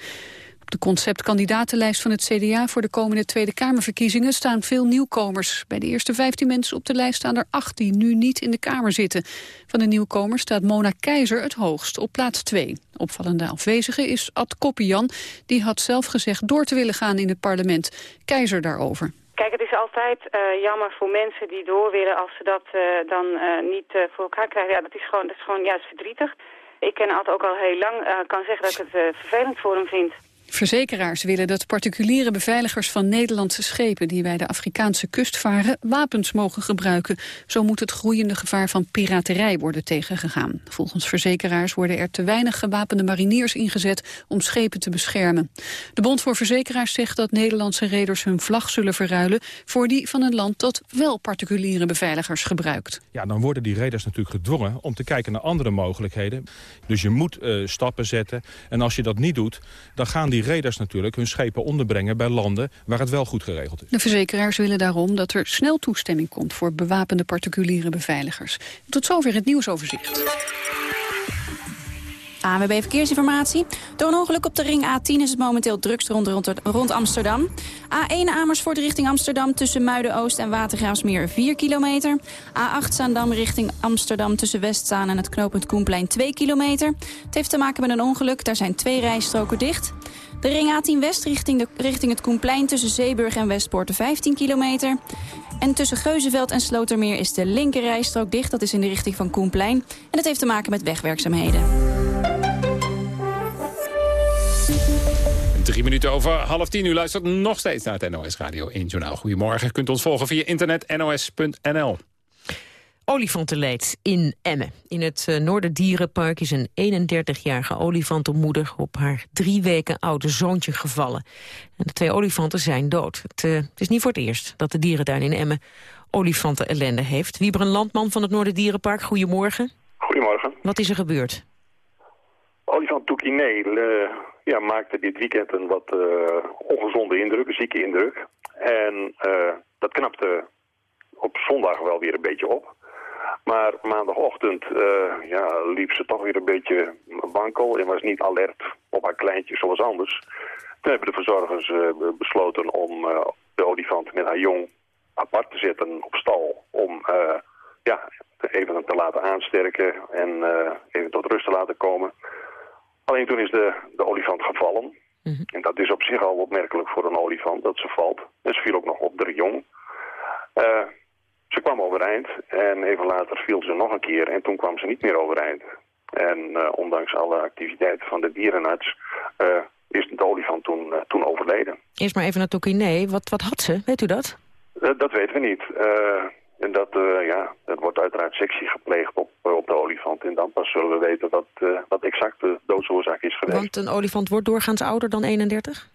de conceptkandidatenlijst van het CDA voor de komende Tweede Kamerverkiezingen staan veel nieuwkomers. Bij de eerste 15 mensen op de lijst staan er acht die nu niet in de Kamer zitten. Van de nieuwkomers staat Mona Keizer het hoogst, op plaats 2. Opvallende afwezige is Ad Koppian. Die had zelf gezegd door te willen gaan in het parlement. Keizer daarover. Kijk, het is altijd uh, jammer voor mensen die door willen als ze dat uh, dan uh, niet voor elkaar krijgen. Ja, dat is gewoon, dat is gewoon juist verdrietig. Ik ken Ad ook al heel lang, kan zeggen dat ik het vervelend voor hem vind. Verzekeraars willen dat particuliere beveiligers van Nederlandse schepen die bij de Afrikaanse kust varen wapens mogen gebruiken. Zo moet het groeiende gevaar van piraterij worden tegengegaan. Volgens verzekeraars worden er te weinig gewapende mariniers ingezet om schepen te beschermen. De Bond voor Verzekeraars zegt dat Nederlandse reders hun vlag zullen verruilen voor die van een land dat wel particuliere beveiligers gebruikt. Ja, dan worden die reders natuurlijk gedwongen om te kijken naar andere mogelijkheden. Dus je moet uh, stappen zetten en als je dat niet doet, dan gaan die reders natuurlijk hun schepen onderbrengen bij landen waar het wel goed geregeld is. De verzekeraars willen daarom dat er snel toestemming komt voor bewapende particuliere beveiligers. Tot zover het nieuwsoverzicht. ANWB Verkeersinformatie. Door een ongeluk op de ring A10 is het momenteel drukst rond, rond, rond Amsterdam. A1 Amersfoort richting Amsterdam tussen Muiden-Oost en Watergraafsmeer 4 kilometer. A8 Zaandam richting Amsterdam tussen Westzaan en het knooppunt Koenplein 2 kilometer. Het heeft te maken met een ongeluk, daar zijn twee rijstroken dicht. De ring A10 West richting, de, richting het Koenplein tussen Zeeburg en Westpoort 15 kilometer. En tussen Geuzenveld en Slotermeer is de linker rijstrook dicht. Dat is in de richting van Koenplein. En dat heeft te maken met wegwerkzaamheden. Drie minuten over half tien. U luistert nog steeds naar het NOS Radio 1 Journaal. Goedemorgen. U kunt ons volgen via internet nos.nl. Olifantenleed in Emmen. In het uh, Noorderdierenpark is een 31-jarige olifantenmoeder... op haar drie weken oude zoontje gevallen. En de twee olifanten zijn dood. Het, uh, het is niet voor het eerst dat de dierentuin in Emmen olifanten ellende heeft. Wieber een landman van het Noorderdierenpark, goedemorgen. Goedemorgen. Wat is er gebeurd? Olifant Toekineel uh, ja, maakte dit weekend een wat ongezonde indruk, een zieke indruk. En dat knapte op zondag wel weer een beetje op. Maar maandagochtend uh, ja, liep ze toch weer een beetje wankel en was niet alert op haar kleintje zoals anders. Toen hebben de verzorgers uh, besloten om uh, de olifant met haar jong apart te zetten op stal. Om ja, even te laten aansterken en even tot rust te laten komen. Alleen toen is de, de olifant gevallen. Mm -hmm. En dat is op zich al opmerkelijk voor een olifant, dat ze valt. En ze viel ook nog op de jong. Ze kwam overeind en even later viel ze nog een keer en toen kwam ze niet meer overeind. En uh, ondanks alle activiteiten van de dierenarts uh, is de olifant toen, uh, toen overleden. Eerst maar even naar Tokine. Wat, wat had ze? Weet u dat? dat weten we niet. en dat, ja, dat wordt uiteraard sectie gepleegd op, op de olifant. En dan pas zullen we weten wat, wat exact de doodsoorzaak is geweest. Want een olifant wordt doorgaans ouder dan 31?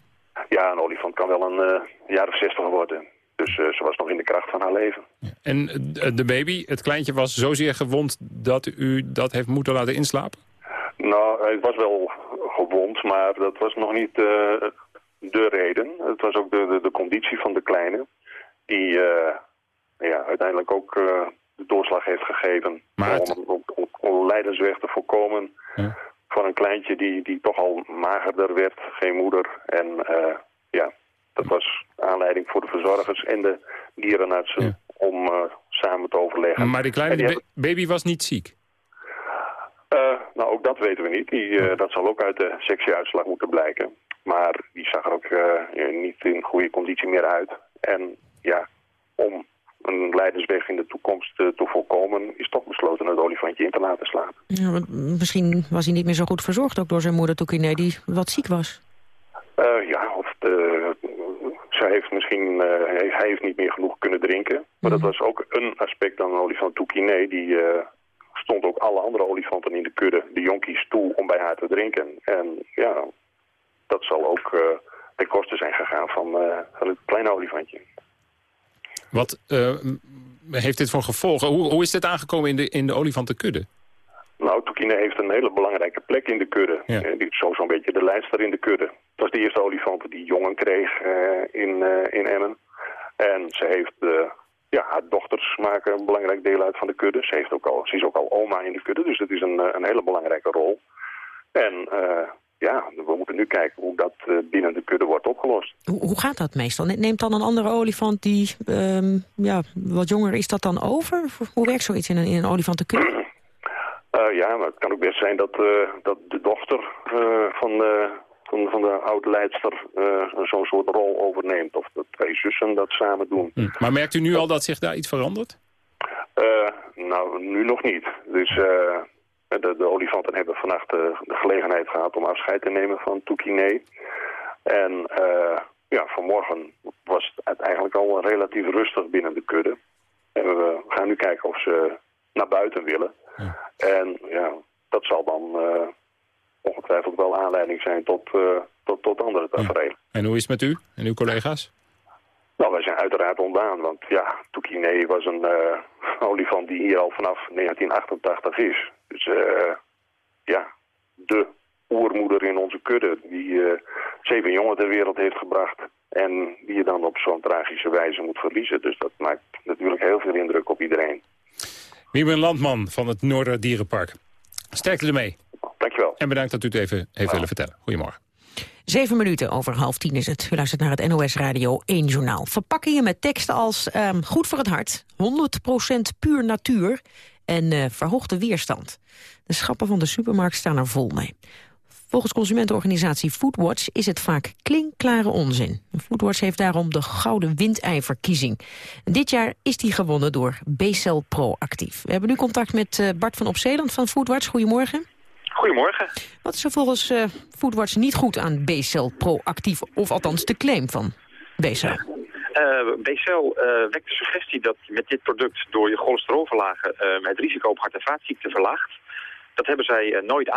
Ja, een olifant kan wel een jaar of 60 worden. Dus uh, ze was nog in de kracht van haar leven. En de baby, het kleintje, was zozeer gewond dat u dat heeft moeten laten inslapen? Nou, het was wel gewond, maar dat was nog niet uh, de reden. Het was ook de, de, de, conditie van de kleine die uh, ja, uiteindelijk ook de doorslag heeft gegeven... Maar het... om, om, om, om lijdensweg te voorkomen... Ja. Van een kleintje die, die toch al magerder werd, geen moeder. En dat was aanleiding voor de verzorgers en de dierenartsen om uh, samen te overleggen. Maar die kleine die baby was niet ziek? Uh, nou, ook dat weten we niet. Die, dat zal ook uit de sectieuitslag moeten blijken. Maar die zag er ook niet in goede conditie meer uit. En ja, om een leidersweg in de toekomst te voorkomen... is toch besloten het olifantje in te laten slaan. Ja, misschien was hij niet meer zo goed verzorgd ook door zijn moeder Toekine... die wat ziek was. Uh, ja, of de, zij heeft misschien, uh, hij heeft niet meer genoeg kunnen drinken. Maar dat was ook een aspect aan een olifant Toekine... die uh, stond ook alle andere olifanten in de kudde, de jonkies, toe om bij haar te drinken. En ja, dat zal ook ten koste zijn gegaan van, van het kleine olifantje. Wat uh, heeft dit voor gevolgen? Hoe, hoe is dit aangekomen in de, in de olifantenkudde? Toekine heeft een hele belangrijke plek in de kudde. Ja. Die is zo'n beetje de leidster in de kudde. Het was de eerste olifant die jongen kreeg uh, in, uh, in Emmen. En ze heeft, ja, haar dochters maken een belangrijk deel uit van de kudde. Ze, heeft ook al, ze is ook al oma in de kudde, dus het is een, een hele belangrijke rol. En ja, we moeten nu kijken hoe dat uh, binnen de kudde wordt opgelost. Hoe, hoe, gaat dat meestal? Neemt dan een andere olifant die um, ja, wat jonger is dat dan over? Hoe werkt zoiets in een, in een olifantenkudde? Uh, ja, maar het kan ook best zijn dat, uh, dat de dochter van, van, van de oud-leidster zo'n soort rol overneemt. Of dat twee zussen dat samen doen. Hm. Maar merkt u nu al dat zich daar iets verandert? nou, nu nog niet. Dus... De, de, olifanten hebben vannacht de, de, gelegenheid gehad om afscheid te nemen van Toekine. En ja, vanmorgen was het eigenlijk al relatief rustig binnen de kudde. En we gaan nu kijken of ze naar buiten willen. Ja. En ja, dat zal dan uh, ongetwijfeld wel aanleiding zijn tot, uh, tot, tot andere tafereelen. En hoe is het met u en uw collega's? Nou, wij zijn uiteraard ontdaan, want ja, Toekine was een olifant die hier al vanaf 1988 is. Dus uh, ja, de oermoeder in onze kudde die uh, zeven jongen ter wereld heeft gebracht. En die je dan op zo'n tragische wijze moet verliezen. Dus dat maakt natuurlijk heel veel indruk op iedereen. Wieben Landman van het Noorderdierenpark. Sterkte ermee. Dankjewel. En bedankt dat u het even heeft willen vertellen. Goedemorgen. Zeven minuten over half tien is het. U luistert naar het NOS Radio 1 Journaal. Verpakkingen met teksten als um, goed voor het hart, 100% puur natuur en uh, verhoogde weerstand. De schappen van de supermarkt staan er vol mee. Volgens consumentenorganisatie Foodwatch is het vaak klinkklare onzin. Foodwatch heeft daarom de Gouden Windei-verkiezing. Dit jaar is die gewonnen door B-Cell Proactief. We hebben nu contact met uh, Bart van Opzeeland van Foodwatch. Goedemorgen. Goedemorgen. Wat is er volgens uh, Foodwatch niet goed aan B-Cell Proactief, of althans de claim van B-Cell? Uh, BCL uh, wekt de suggestie dat je met dit product door je cholesterol verlagen uh, het risico op hart- en vaatziekten verlaagt. Dat hebben zij nooit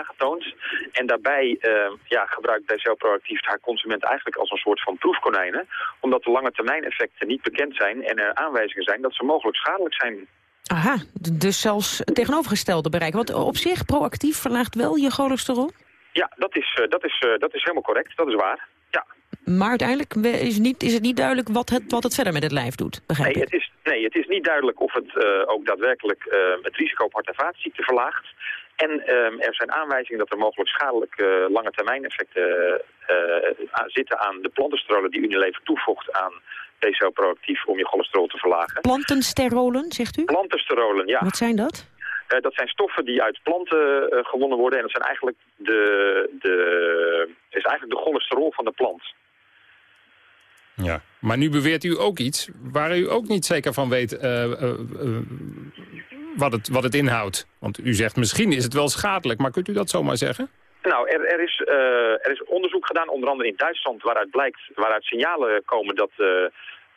aangetoond. En daarbij ja, gebruikt BCL proactief haar consument eigenlijk als een soort van proefkonijnen. Omdat de lange termijn effecten niet bekend zijn en er aanwijzingen zijn dat ze mogelijk schadelijk zijn. Aha, dus zelfs het tegenovergestelde bereiken. Want op zich, proactief verlaagt wel je cholesterol? Ja, dat is, dat is, dat is helemaal correct. Dat is waar. Ja. Maar uiteindelijk is, niet, is het niet duidelijk wat het, wat het verder met het lijf doet, begrijp nee, het is, nee, het is niet duidelijk of het uh, ook daadwerkelijk uh, het risico op hart- en vaatziekten verlaagt. En uh, er zijn aanwijzingen dat er mogelijk schadelijke lange termijn effecten zitten aan de plantensterolen die Unilever toevoegt aan BCO proactief om je cholesterol te verlagen. Plantensterolen, zegt u? Plantensterolen, ja. Wat zijn dat? Uh, dat zijn stoffen die uit planten gewonnen worden. En dat zijn eigenlijk de, de, is eigenlijk de cholesterol van de plant. Ja, maar nu beweert u ook iets waar u ook niet zeker van weet uh, wat, het, wat het inhoudt. Want u zegt misschien is het wel schadelijk, maar kunt u dat zomaar zeggen? Nou, er, er, is, er is onderzoek gedaan, onder andere in Duitsland, waaruit blijkt, waaruit signalen komen dat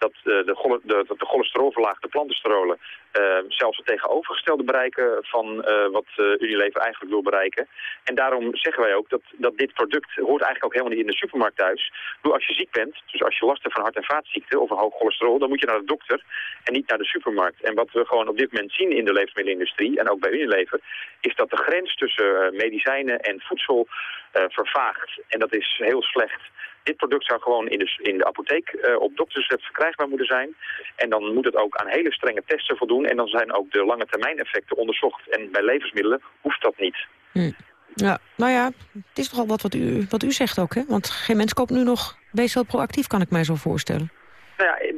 dat uh, de, de, de cholesterolverlaagde plantensterolen uh, zelfs het tegenovergestelde bereiken van uh, wat Unilever eigenlijk wil bereiken. En daarom zeggen wij ook dat, dat dit product hoort eigenlijk ook helemaal niet in de supermarkt thuis. Doe als je ziek bent, dus als je last hebt van hart- en vaatziekten of een hoog cholesterol, dan moet je naar de dokter en niet naar de supermarkt. En wat we gewoon op dit moment zien in de levensmiddelenindustrie en ook bij Unilever, is dat de grens tussen medicijnen en voedsel vervaagt. En dat is heel slecht. Dit product zou gewoon in de, in de apotheek uh, op doktersrecept verkrijgbaar moeten zijn. En dan moet het ook aan hele strenge testen voldoen. En dan zijn ook de lange termijn effecten onderzocht. En bij levensmiddelen hoeft dat niet. Hm. Ja, nou ja, het is toch al wat wat u, wat u zegt ook, hè? Want geen mens koopt nu nog wel proactief, kan ik mij zo voorstellen. Nou ja, eh,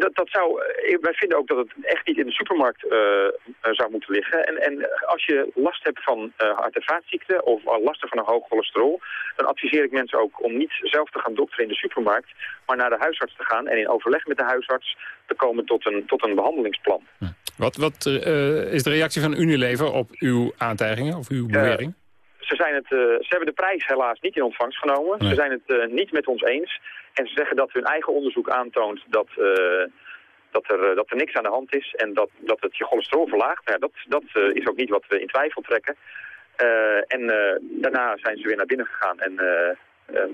dat, dat zou, eh, wij vinden ook dat het echt niet in de supermarkt uh, zou moeten liggen. En, en als je last hebt van uh, hart- en vaatziekten of last van een hoog cholesterol, dan adviseer ik mensen ook om niet zelf te gaan dokteren in de supermarkt, maar naar de huisarts te gaan en in overleg met de huisarts te komen tot een, tot een behandelingsplan. Wat, wat is de reactie van Unilever op uw aantijgingen of uw bewering? ze, zijn het, ze hebben de prijs helaas niet in ontvangst genomen. Ze zijn het niet met ons eens. En ze zeggen dat hun eigen onderzoek aantoont dat, uh, dat, er, dat er niks aan de hand is en dat, dat het je cholesterol verlaagt. Nou, dat dat uh, is ook niet wat we in twijfel trekken. Uh, en daarna zijn ze weer naar binnen gegaan en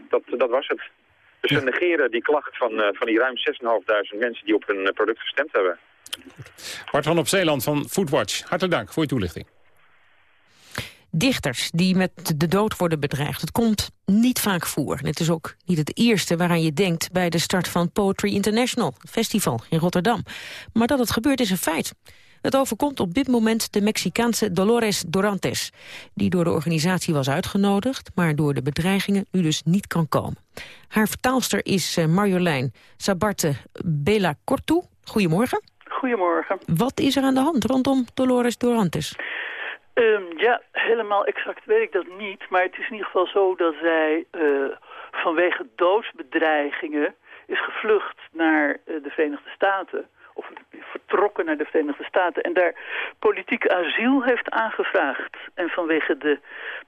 dat, dat was het. Dus ze negeren die klacht van, van die ruim 6.500 mensen die op hun product gestemd hebben. Bart van op Zeeland van Foodwatch, hartelijk dank voor je toelichting dichters die met de dood worden bedreigd. Het komt niet vaak voor. het is ook niet het eerste waaraan je denkt bij de start van Poetry International, festival in Rotterdam. Maar dat het gebeurt is een feit. Het overkomt op dit moment de Mexicaanse Dolores Dorantes... die door de organisatie was uitgenodigd... maar door de bedreigingen nu dus niet kan komen. Haar vertaalster is eh, Marjolein Sabarte Bela Cortu. Goedemorgen. Goedemorgen. Wat is er aan de hand rondom Dolores Dorantes? Um, ja, helemaal exact weet ik dat niet. Maar het is in ieder geval zo dat zij uh, vanwege doodsbedreigingen is gevlucht naar uh, de Verenigde Staten. Of vertrokken naar de Verenigde Staten. En daar politiek asiel heeft aangevraagd. En vanwege de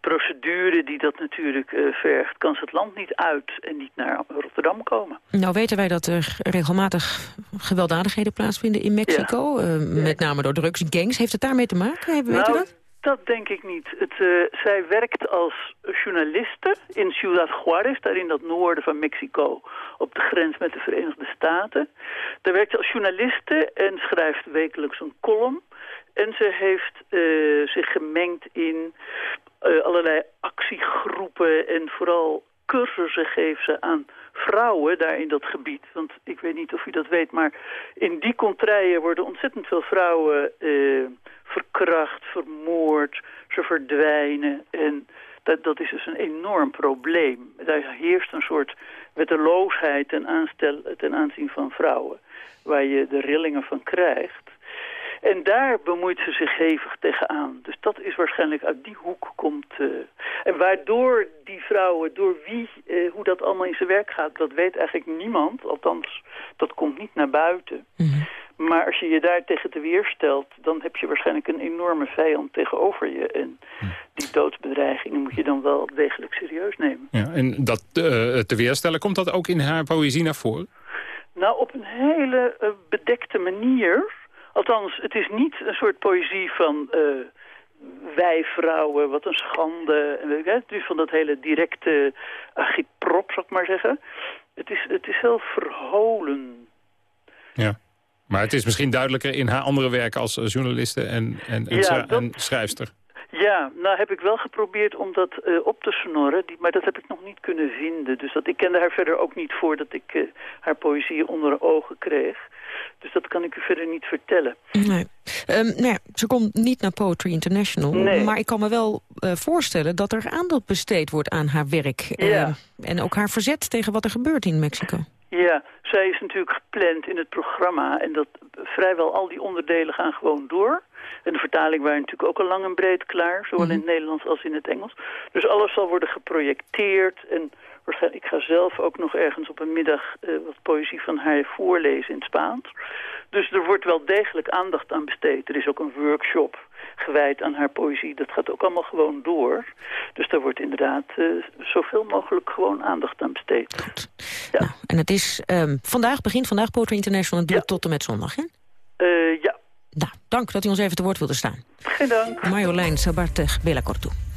procedure die dat natuurlijk uh, vergt... kan ze het land niet uit en niet naar Rotterdam komen. Nou weten wij dat er regelmatig gewelddadigheden plaatsvinden in Mexico. Ja. Met name door drugsgangs. Heeft het daarmee te maken? Weten nou, dat? Dat denk ik niet. Het, uh, zij werkt als journaliste in Ciudad Juarez, daar in dat noorden van Mexico, op de grens met de Verenigde Staten. Daar werkt ze als journaliste en schrijft wekelijks een column. En ze heeft uh, zich gemengd in uh, allerlei actiegroepen en vooral cursussen geeft ze aan vrouwen daar in dat gebied. Want ik weet niet of u dat weet, maar in die contraien worden ontzettend veel vrouwen verkracht, vermoord, ze verdwijnen. En dat, dat is dus een enorm probleem. Daar heerst een soort wetteloosheid ten, aanzien van vrouwen, waar je de rillingen van krijgt. En daar bemoeit ze zich hevig tegenaan. Dus dat is waarschijnlijk uit die hoek komt... Uh, en waardoor die vrouwen, door wie, uh, hoe dat allemaal in zijn werk gaat... dat weet eigenlijk niemand. Althans, dat komt niet naar buiten. Mm -hmm. Maar als je je daar tegen te weerstelt... dan heb je waarschijnlijk een enorme vijand tegenover je. En die doodsbedreigingen moet je dan wel degelijk serieus nemen. Ja, en dat uh, te weerstellen, komt dat ook in haar poëzie naar voren? Nou, op een hele uh, bedekte manier. Althans, het is niet een soort poëzie van... Uh, wij vrouwen, wat een schande. Het is van dat hele directe agitprop, zou ik maar zeggen. Het is, het is heel verholen. Ja. Maar het is misschien duidelijker in haar andere werken als journaliste en, en, en, ja, dat, en schrijfster. Ja, nou heb ik wel geprobeerd om dat uh, op te snorren, die, maar dat heb ik nog niet kunnen vinden. Dus dat, ik kende haar verder ook niet voordat ik uh, haar poëzie onder de ogen kreeg. Dus dat kan ik u verder niet vertellen. Nee. Um, nou ja, ze komt niet naar Poetry International. Nee. Maar ik kan me wel uh, voorstellen dat er aandacht besteed wordt aan haar werk. Ja. en ook haar verzet tegen wat er gebeurt in Mexico. Ja, zij is natuurlijk gepland in het programma. En dat vrijwel al die onderdelen gaan gewoon door. En de vertaling waren natuurlijk ook al lang en breed klaar. Zowel mm -hmm. in het Nederlands als in het Engels. Dus alles zal worden geprojecteerd. En ik ga zelf ook nog ergens op een middag uh, wat poëzie van haar voorlezen in het Spaans. Dus er wordt wel degelijk aandacht aan besteed. Er is ook een workshop gewijd aan haar poëzie. Dat gaat ook allemaal gewoon door. Dus daar wordt inderdaad uh, zoveel mogelijk gewoon aandacht aan besteed. Goed. Ja. Nou, en het is um, vandaag, begint vandaag Poetry International en duurt ja. tot en met zondag, hè? Uh, ja. Nou, dank dat u ons even te woord wilde staan. Geen dank. Marjolein Sabarte Bela Cortu.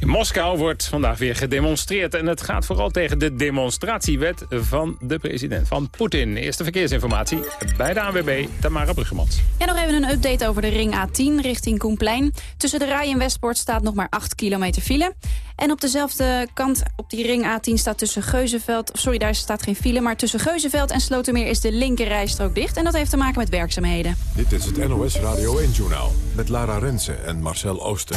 In Moskou wordt vandaag weer gedemonstreerd. En het gaat vooral tegen de demonstratiewet van de president van Poetin. Eerste verkeersinformatie bij de ANWB, Tamara Bruggemans. Ja, nog even een update over de ring A10 richting Koenplein. Tussen de Rij en Westpoort staat nog maar 8 kilometer file. En op dezelfde kant op die ring A10 staat tussen Geuzenveld... Sorry, daar staat geen file, maar tussen Geuzenveld en Slotermeer... is de linker rijstrook dicht en dat heeft te maken met werkzaamheden. Dit is het NOS Radio 1-journaal met Lara Rensen en Marcel Ooster.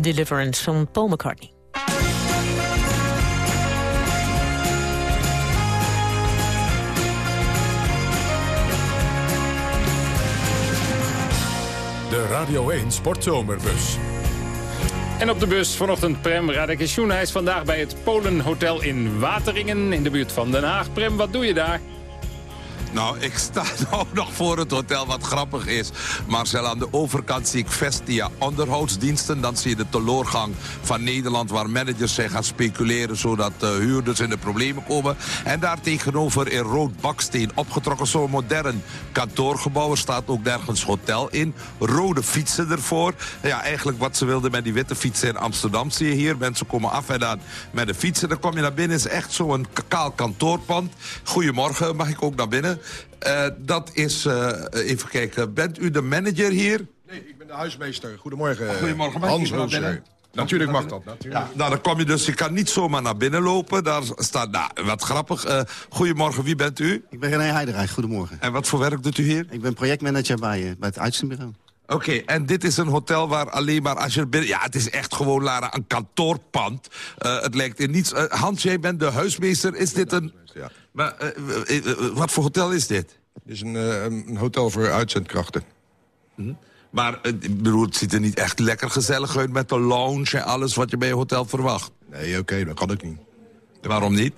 Deliverance van Paul McCartney. De Radio 1 Sportzomerbus. En op de bus vanochtend Prem Radakishun. Hij is vandaag bij het Polen Hotel in Wateringen in de buurt van Den Haag. Prem, wat doe je daar? Nou, ik sta nou nog voor het hotel, wat grappig is. Marcel, aan de overkant zie ik Vestia onderhoudsdiensten. Dan zie je de teloorgang van Nederland... waar managers zijn gaan speculeren... zodat uh, huurders in de problemen komen. En daar tegenover in rood baksteen opgetrokken... zo'n modern kantoorgebouw. Er staat ook nergens hotel in. Rode fietsen ervoor. Ja, eigenlijk wat ze wilden met die witte fietsen in Amsterdam... zie je hier. Mensen komen af en aan met de fietsen. Dan kom je naar binnen. is echt zo'n kaal kantoorpand. Goedemorgen, mag ik ook naar binnen? Uh, dat is, uh, even kijken, bent u de manager hier? Nee, ik ben de huismeester. Goedemorgen. Goedemorgen, mag Hans Hulser. Natuurlijk mag dat. Natuurlijk. Ja, nou, dan kom je dus, je kan niet zomaar naar binnen lopen. Daar staat, nou, wat grappig. Uh, goedemorgen, wie bent u? Ik ben René Heiderijk, goedemorgen. En wat voor werk doet u hier? Ik ben projectmanager bij, bij het uitzendbureau. Oké, okay, en dit is een hotel waar alleen maar als je binnen... Ja, het is echt gewoon, Lara, een kantoorpand. Uh, het lijkt in niets... Uh, Hans, jij bent de huismeester. Is dit een... Ja. Maar uh, wat voor hotel is dit? Het is een, een hotel voor uitzendkrachten. Hm? Maar ik bedoel, het ziet er niet echt lekker gezellig uit... met de lounge en alles wat je bij een hotel verwacht. Nee, oké, okay, dat kan ik niet. Waarom niet?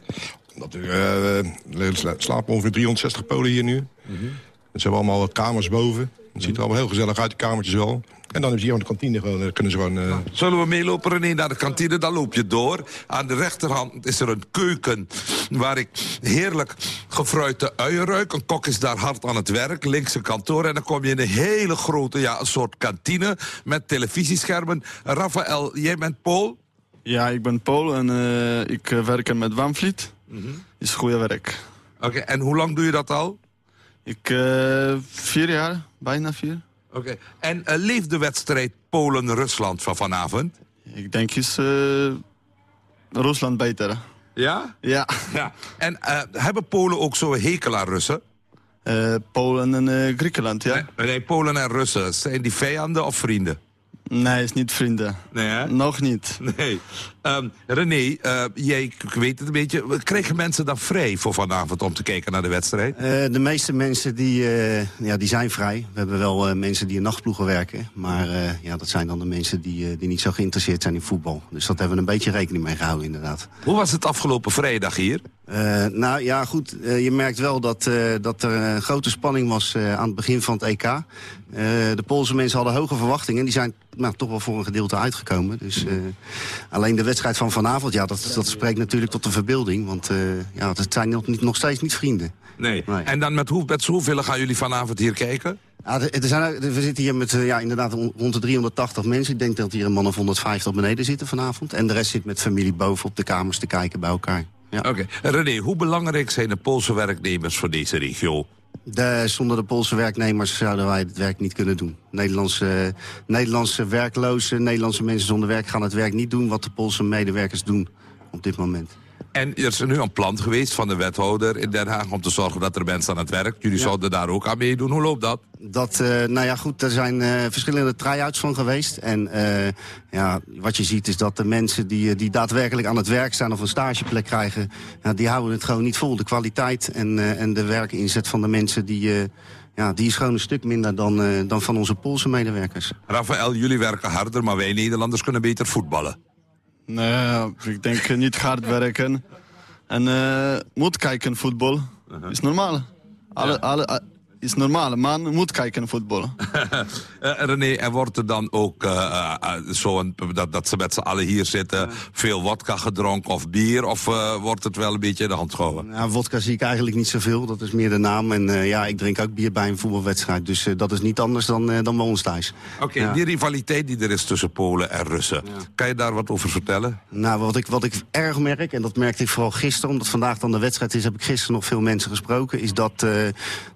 Omdat er slapen ongeveer 360 Polen hier nu. Mm -hmm. Ze hebben allemaal kamers boven. Het ziet er allemaal heel gezellig uit, de kamertjes wel. En dan is hier aan de kantine gewoon, eh, kunnen ze gewoon... eh, Zullen we meelopen, René, naar de kantine? Dan loop je door. Aan de rechterhand is er een keuken waar ik heerlijk gefruite uien ruik. Een kok is daar hard aan het werk, links een kantoor. En dan kom je in een hele grote, ja, een soort kantine met televisieschermen. Rafael, jij bent Pool? Ja, ik ben Pool en eh, ik werk met Wanvliet. Mhm. Is goede werk. Oké, en hoe lang doe je dat al? Ik eh, vier jaar, bijna vier. Oké, en eh, leeft de wedstrijd Polen-Rusland van vanavond? Ik denk is eh, Rusland beter. Ja? Ja. ja. En eh, hebben Polen ook zo'n hekel aan Russen? Polen en Griekenland, ja? Nee, nee, Polen en Russen, zijn die vijanden of vrienden? Nee, is niet vrienden. Nee, hè? Nog niet. Nee. Ehm, René, eh, jij ik weet het een beetje. Kregen mensen dan vrij voor vanavond om te kijken naar de wedstrijd? Eh, de meeste mensen die, eh, ja, die zijn vrij. We hebben wel eh, mensen die in nachtploegen werken. Maar eh, ja, dat zijn dan de mensen die, eh, die niet zo geïnteresseerd zijn in voetbal. Dus dat hebben we een beetje rekening mee gehouden inderdaad. Hoe was het afgelopen vrijdag hier? Eh, nou ja, goed. eh, je merkt wel dat, eh, dat er een grote spanning was aan het begin van het EK. De Poolse mensen hadden hoge verwachtingen. Die zijn nou, toch wel voor een gedeelte uitgekomen. Dus alleen de wedstrijd van vanavond, ja, dat, dat spreekt natuurlijk tot de verbeelding. Want ja, het zijn nog, niet, nog steeds niet vrienden. Nee. En dan met, hoe, met hoeveel gaan jullie vanavond hier kijken? Ja, er- zijn, we zitten hier met ja, inderdaad rond de 380 mensen. Ik denk dat hier een man of 150 beneden zitten vanavond. En de rest zit met familie boven op de kamers te kijken bij elkaar. Ja. Oké. René, hoe belangrijk zijn de Poolse werknemers voor deze regio? De, zonder de Poolse werknemers zouden wij het werk niet kunnen doen. Nederlandse, Nederlandse werklozen, Nederlandse mensen zonder werk gaan het werk niet doen... wat de Poolse medewerkers doen op dit moment. En er is nu een plan geweest van de wethouder in Den Haag... om te zorgen dat er mensen aan het werk. Jullie zouden daar ook aan meedoen. Hoe loopt dat? Dat, eh, nou ja, goed, er zijn eh, verschillende try-outs van geweest. En eh, ja, wat je ziet is dat de mensen die, die daadwerkelijk aan het werk staan... of een stageplek krijgen, ja, die houden het gewoon niet vol. De kwaliteit en, en de werkinzet van de mensen... die, ja, die is gewoon een stuk minder dan, dan van onze Poolse medewerkers. Rafael, jullie werken harder, maar wij Nederlanders kunnen beter voetballen. Nee, ik denk niet hard werken. En eh, moet kijken voetbal. Is normaal. Alle, alle, is normaal. Man moet kijken voetbal. Eh, René, en wordt er dan ook eh, eh, eh, zo'n, dat, dat ze met z'n allen hier zitten... veel wodka gedronken of bier? Of eh, wordt het wel een beetje in de hand gehouden? Ja, vodka zie ik eigenlijk niet zoveel. Dat is meer de naam. En eh, ja, ik drink ook bier bij een voetbalwedstrijd. Dus dat is niet anders dan, eh, dan bij ons thuis. Oké, Ja. die rivaliteit die er is tussen Polen en Russen. Kan je daar wat over vertellen? Nou, wat ik, wat ik erg merk, en dat merkte ik vooral gisteren... omdat vandaag dan de wedstrijd is, heb ik gisteren nog veel mensen gesproken... is dat, eh,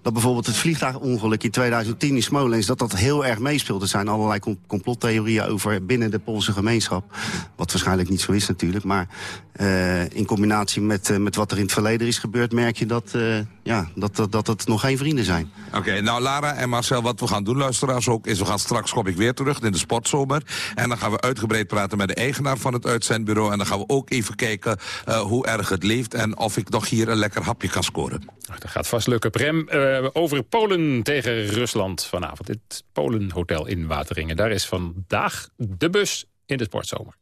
dat bijvoorbeeld het vliegtuigongeluk in 2010 in Smolensk... dat dat heel erg meespeelt. Er zijn allerlei com- complottheorieën over binnen de Poolse gemeenschap. Wat waarschijnlijk niet zo is natuurlijk. Maar eh, in combinatie met, eh, met wat er in het verleden is gebeurd... merk je dat, eh, ja, dat, dat, dat het nog geen vrienden zijn. Oké, nou Lara en Marcel, wat we gaan doen, luisteraars ook... is we gaan straks, kom ik weer terug in de sportzomer... en dan gaan we uitgebreid praten met de eigenaar van het uitzendbureau... en dan gaan we ook even kijken eh, hoe erg het leeft... en of ik nog hier een lekker hapje kan scoren. Dat gaat vast lukken. Prem, eh, over Polen tegen Rusland vanavond. Het Polenhotel in Wateringen. Daar is vandaag de bus in de sportzomer.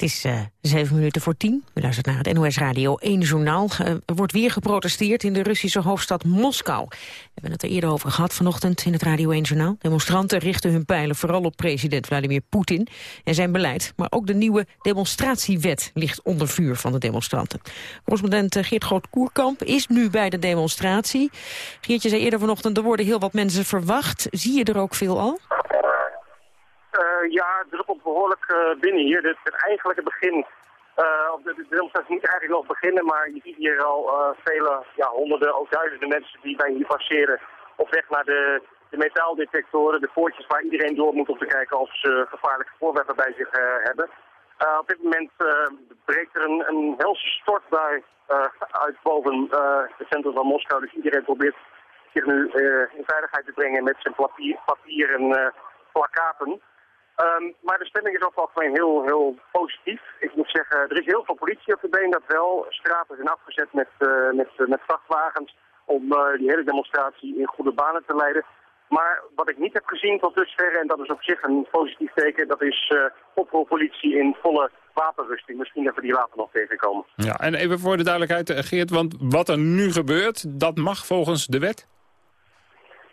Het is eh, zeven minuten voor tien. We luisteren naar het NOS Radio 1 journaal. Eh, er wordt weer geprotesteerd in de Russische hoofdstad Moskou. We hebben het er eerder over gehad vanochtend in het Radio 1 journaal. Demonstranten richten hun pijlen vooral op president Vladimir Poetin en zijn beleid. Maar ook de nieuwe demonstratiewet ligt onder vuur van de demonstranten. Correspondent eh, Geert Groot-Koerkamp is nu bij de demonstratie. Geertje zei eerder vanochtend, er worden heel wat mensen verwacht. Zie je er ook veel al? Eh, ja, er komt behoorlijk eh, binnen hier. Dit, het eigenlijke begin, eh, of de, de demonstratie moet eigenlijk nog beginnen, maar je ziet hier al eh, vele, ja, honderden, ook duizenden mensen die bij hier passeren op weg naar de, de metaaldetectoren, de poortjes waar iedereen door moet om te kijken of ze gevaarlijke voorwerpen bij zich hebben. Op dit moment breekt er een, een helse stortbui eh, uit boven het centrum van Moskou. Dus iedereen probeert zich nu in veiligheid te brengen met zijn papier, papier en plakaten. Ehm, maar de stemming is over het algemeen heel, heel positief. Ik moet zeggen, er is heel veel politie op de been, dat wel. Straten zijn afgezet met, eh, met, eh, met vrachtwagens om eh, die hele demonstratie in goede banen te leiden. Maar wat ik niet heb gezien tot dusver, en dat is op zich een positief teken, dat is oproerpolitie in volle wapenrusting. Misschien dat die later nog tegenkomen. Ja, en even voor de duidelijkheid, Geert, want wat er nu gebeurt, dat mag volgens de wet?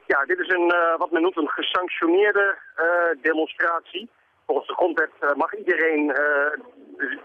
Ja, dit is een, uh, wat men noemt een gesanctioneerde uh, demonstratie. Volgens de grondwet uh, mag iedereen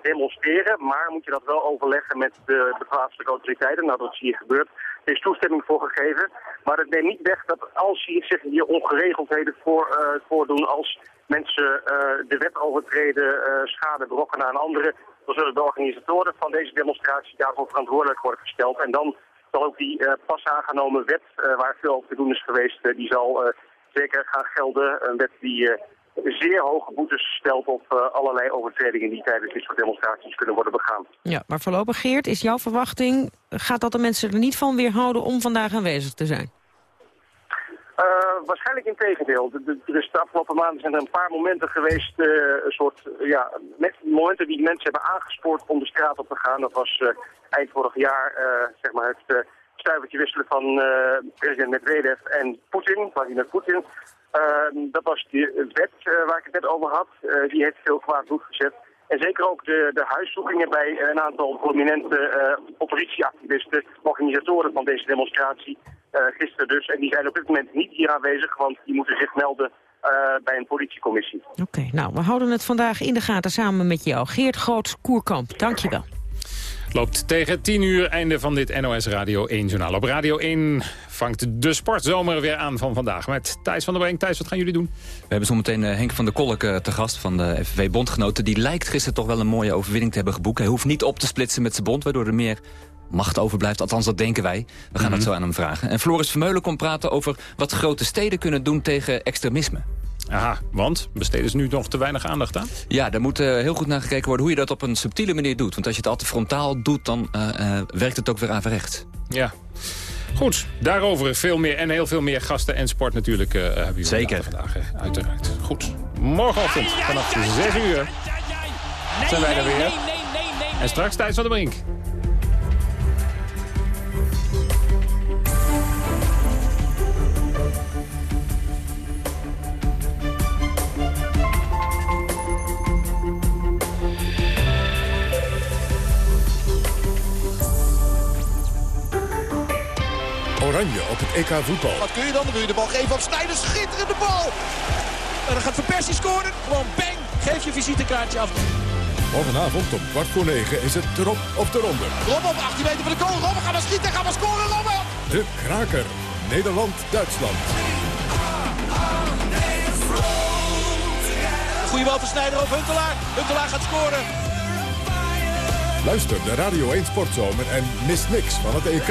demonstreren, maar moet je dat wel overleggen met de, de plaatselijke autoriteiten. Nou, dat is hier gebeurd. Er is toestemming voor gegeven. Maar het neemt niet weg dat als hier, zich hier ongeregeldheden voor, voordoen, als mensen de wet overtreden, schade berokkenen aan anderen, dan zullen de organisatoren van deze demonstratie daarvoor verantwoordelijk worden gesteld. En dan zal ook die uh, pas aangenomen wet, uh, waar veel over te doen is geweest, uh, die zal zeker gaan gelden. Een wet die zeer hoge boetes stelt op allerlei overtredingen die tijdens dit soort demonstraties kunnen worden begaan. Ja, maar voorlopig Geert, is jouw verwachting, gaat dat de mensen er niet van weerhouden om vandaag aanwezig te zijn? Uh, waarschijnlijk in tegendeel. De, de, de afgelopen maanden zijn er een paar momenten geweest, uh, een soort, ja, momenten die mensen hebben aangespoord om de straat op te gaan. Dat was eind vorig jaar, zeg maar, het stuivertje wisselen van president Medvedev en Poetin, Vladimir Poetin. Ehm, dat was de wet waar ik het net over had. die heeft veel kwaad bloed gezet. En zeker ook de, de huiszoekingen bij een aantal prominente oppositieactivisten, organisatoren van deze demonstratie, gisteren dus. En die zijn op dit moment niet hier aanwezig, want die moeten zich melden uh, bij een politiecommissie. Oké, nou, we houden het vandaag in de gaten samen met jou. Geert Groot-Koerkamp, dankjewel. Loopt tegen 10 uur, einde van dit NOS Radio 1-journaal. Op Radio 1 vangt de sportzomer weer aan van vandaag. Met Thijs van der Brink. Thijs, wat gaan jullie doen? We hebben zometeen uh, Henk van der Kolk te gast van de FNV Bondgenoten. Die lijkt gisteren toch wel een mooie overwinning te hebben geboekt. Hij hoeft niet op te splitsen met zijn bond, waardoor er meer macht overblijft. Althans, dat denken wij. We gaan mm dat zo aan hem vragen. En Floris Vermeulen komt praten over wat grote steden kunnen doen tegen extremisme. Aha, want besteden ze nu nog te weinig aandacht aan? Ja, daar moet uh, heel goed naar gekeken worden hoe je dat op een subtiele manier doet. Want als je het altijd frontaal doet, dan uh, uh, werkt het ook weer averecht. Ja. Goed, daarover veel meer en heel veel meer gasten en sport natuurlijk uh, hebben jullie Zeker. vandaag, uiteraard. Goed, morgenochtend vanaf 6 uur zijn wij er weer. En straks Thijs van de Brink. Oranje op het EK voetbal. Wat kun je dan? Dan wil je de bal geven op Sneijder. Schitterende bal! En dan gaat Van Persie scoren. Gewoon bang! Geef je visitekaartje af. Morgenavond om kwart voor negen is het erop of de ronde. Robben op 18 meter van de goal. Robben gaat maar schieten. Gaan we scoren, Robben! De kraker. Nederland-Duitsland. Goeie bal van Snijder op Huntelaar. Huntelaar gaat scoren. Luister de Radio 1 Sportzomer en mis niks van het EK.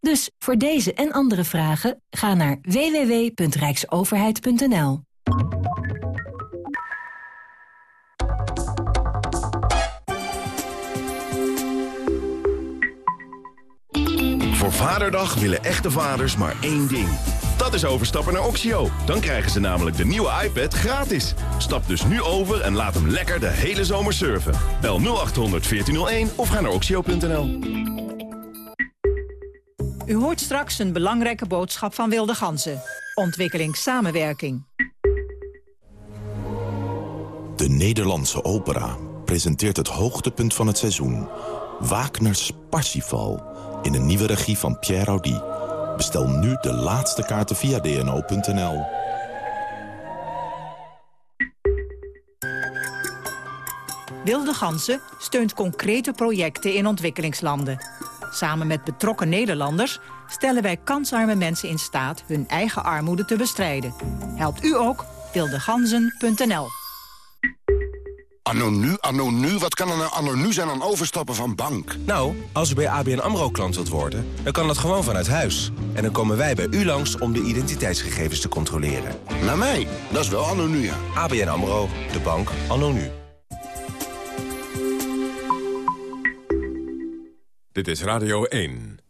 Dus voor deze en andere vragen ga naar www.rijksoverheid.nl. Voor Vaderdag willen echte vaders maar één ding. Dat is overstappen naar Oxio. Dan krijgen ze namelijk de nieuwe iPad gratis. Stap dus nu over en laat hem lekker de hele zomer surfen. Bel 0800 1401 of ga naar oxio.nl. U hoort straks een belangrijke boodschap van Wilde Ganzen. Ontwikkelingssamenwerking. De Nederlandse opera presenteert het hoogtepunt van het seizoen. Wagner's Parsifal in een nieuwe regie van Pierre Audi. Bestel nu de laatste kaarten via dno.nl. Wilde Gansen steunt concrete projecten in ontwikkelingslanden. Samen met betrokken Nederlanders stellen wij kansarme mensen in staat hun eigen armoede te bestrijden. Helpt u ook? wildeganzen.nl Anno nu, anno nu? Wat kan er nou anno nu zijn aan overstappen van bank? Nou, als u bij ABN AMRO klant wilt worden, dan kan dat gewoon vanuit huis. En dan komen wij bij u langs om de identiteitsgegevens te controleren. Naar mij? Dat is wel anno nu, ja. ABN AMRO, de bank anno nu. Dit is Radio 1.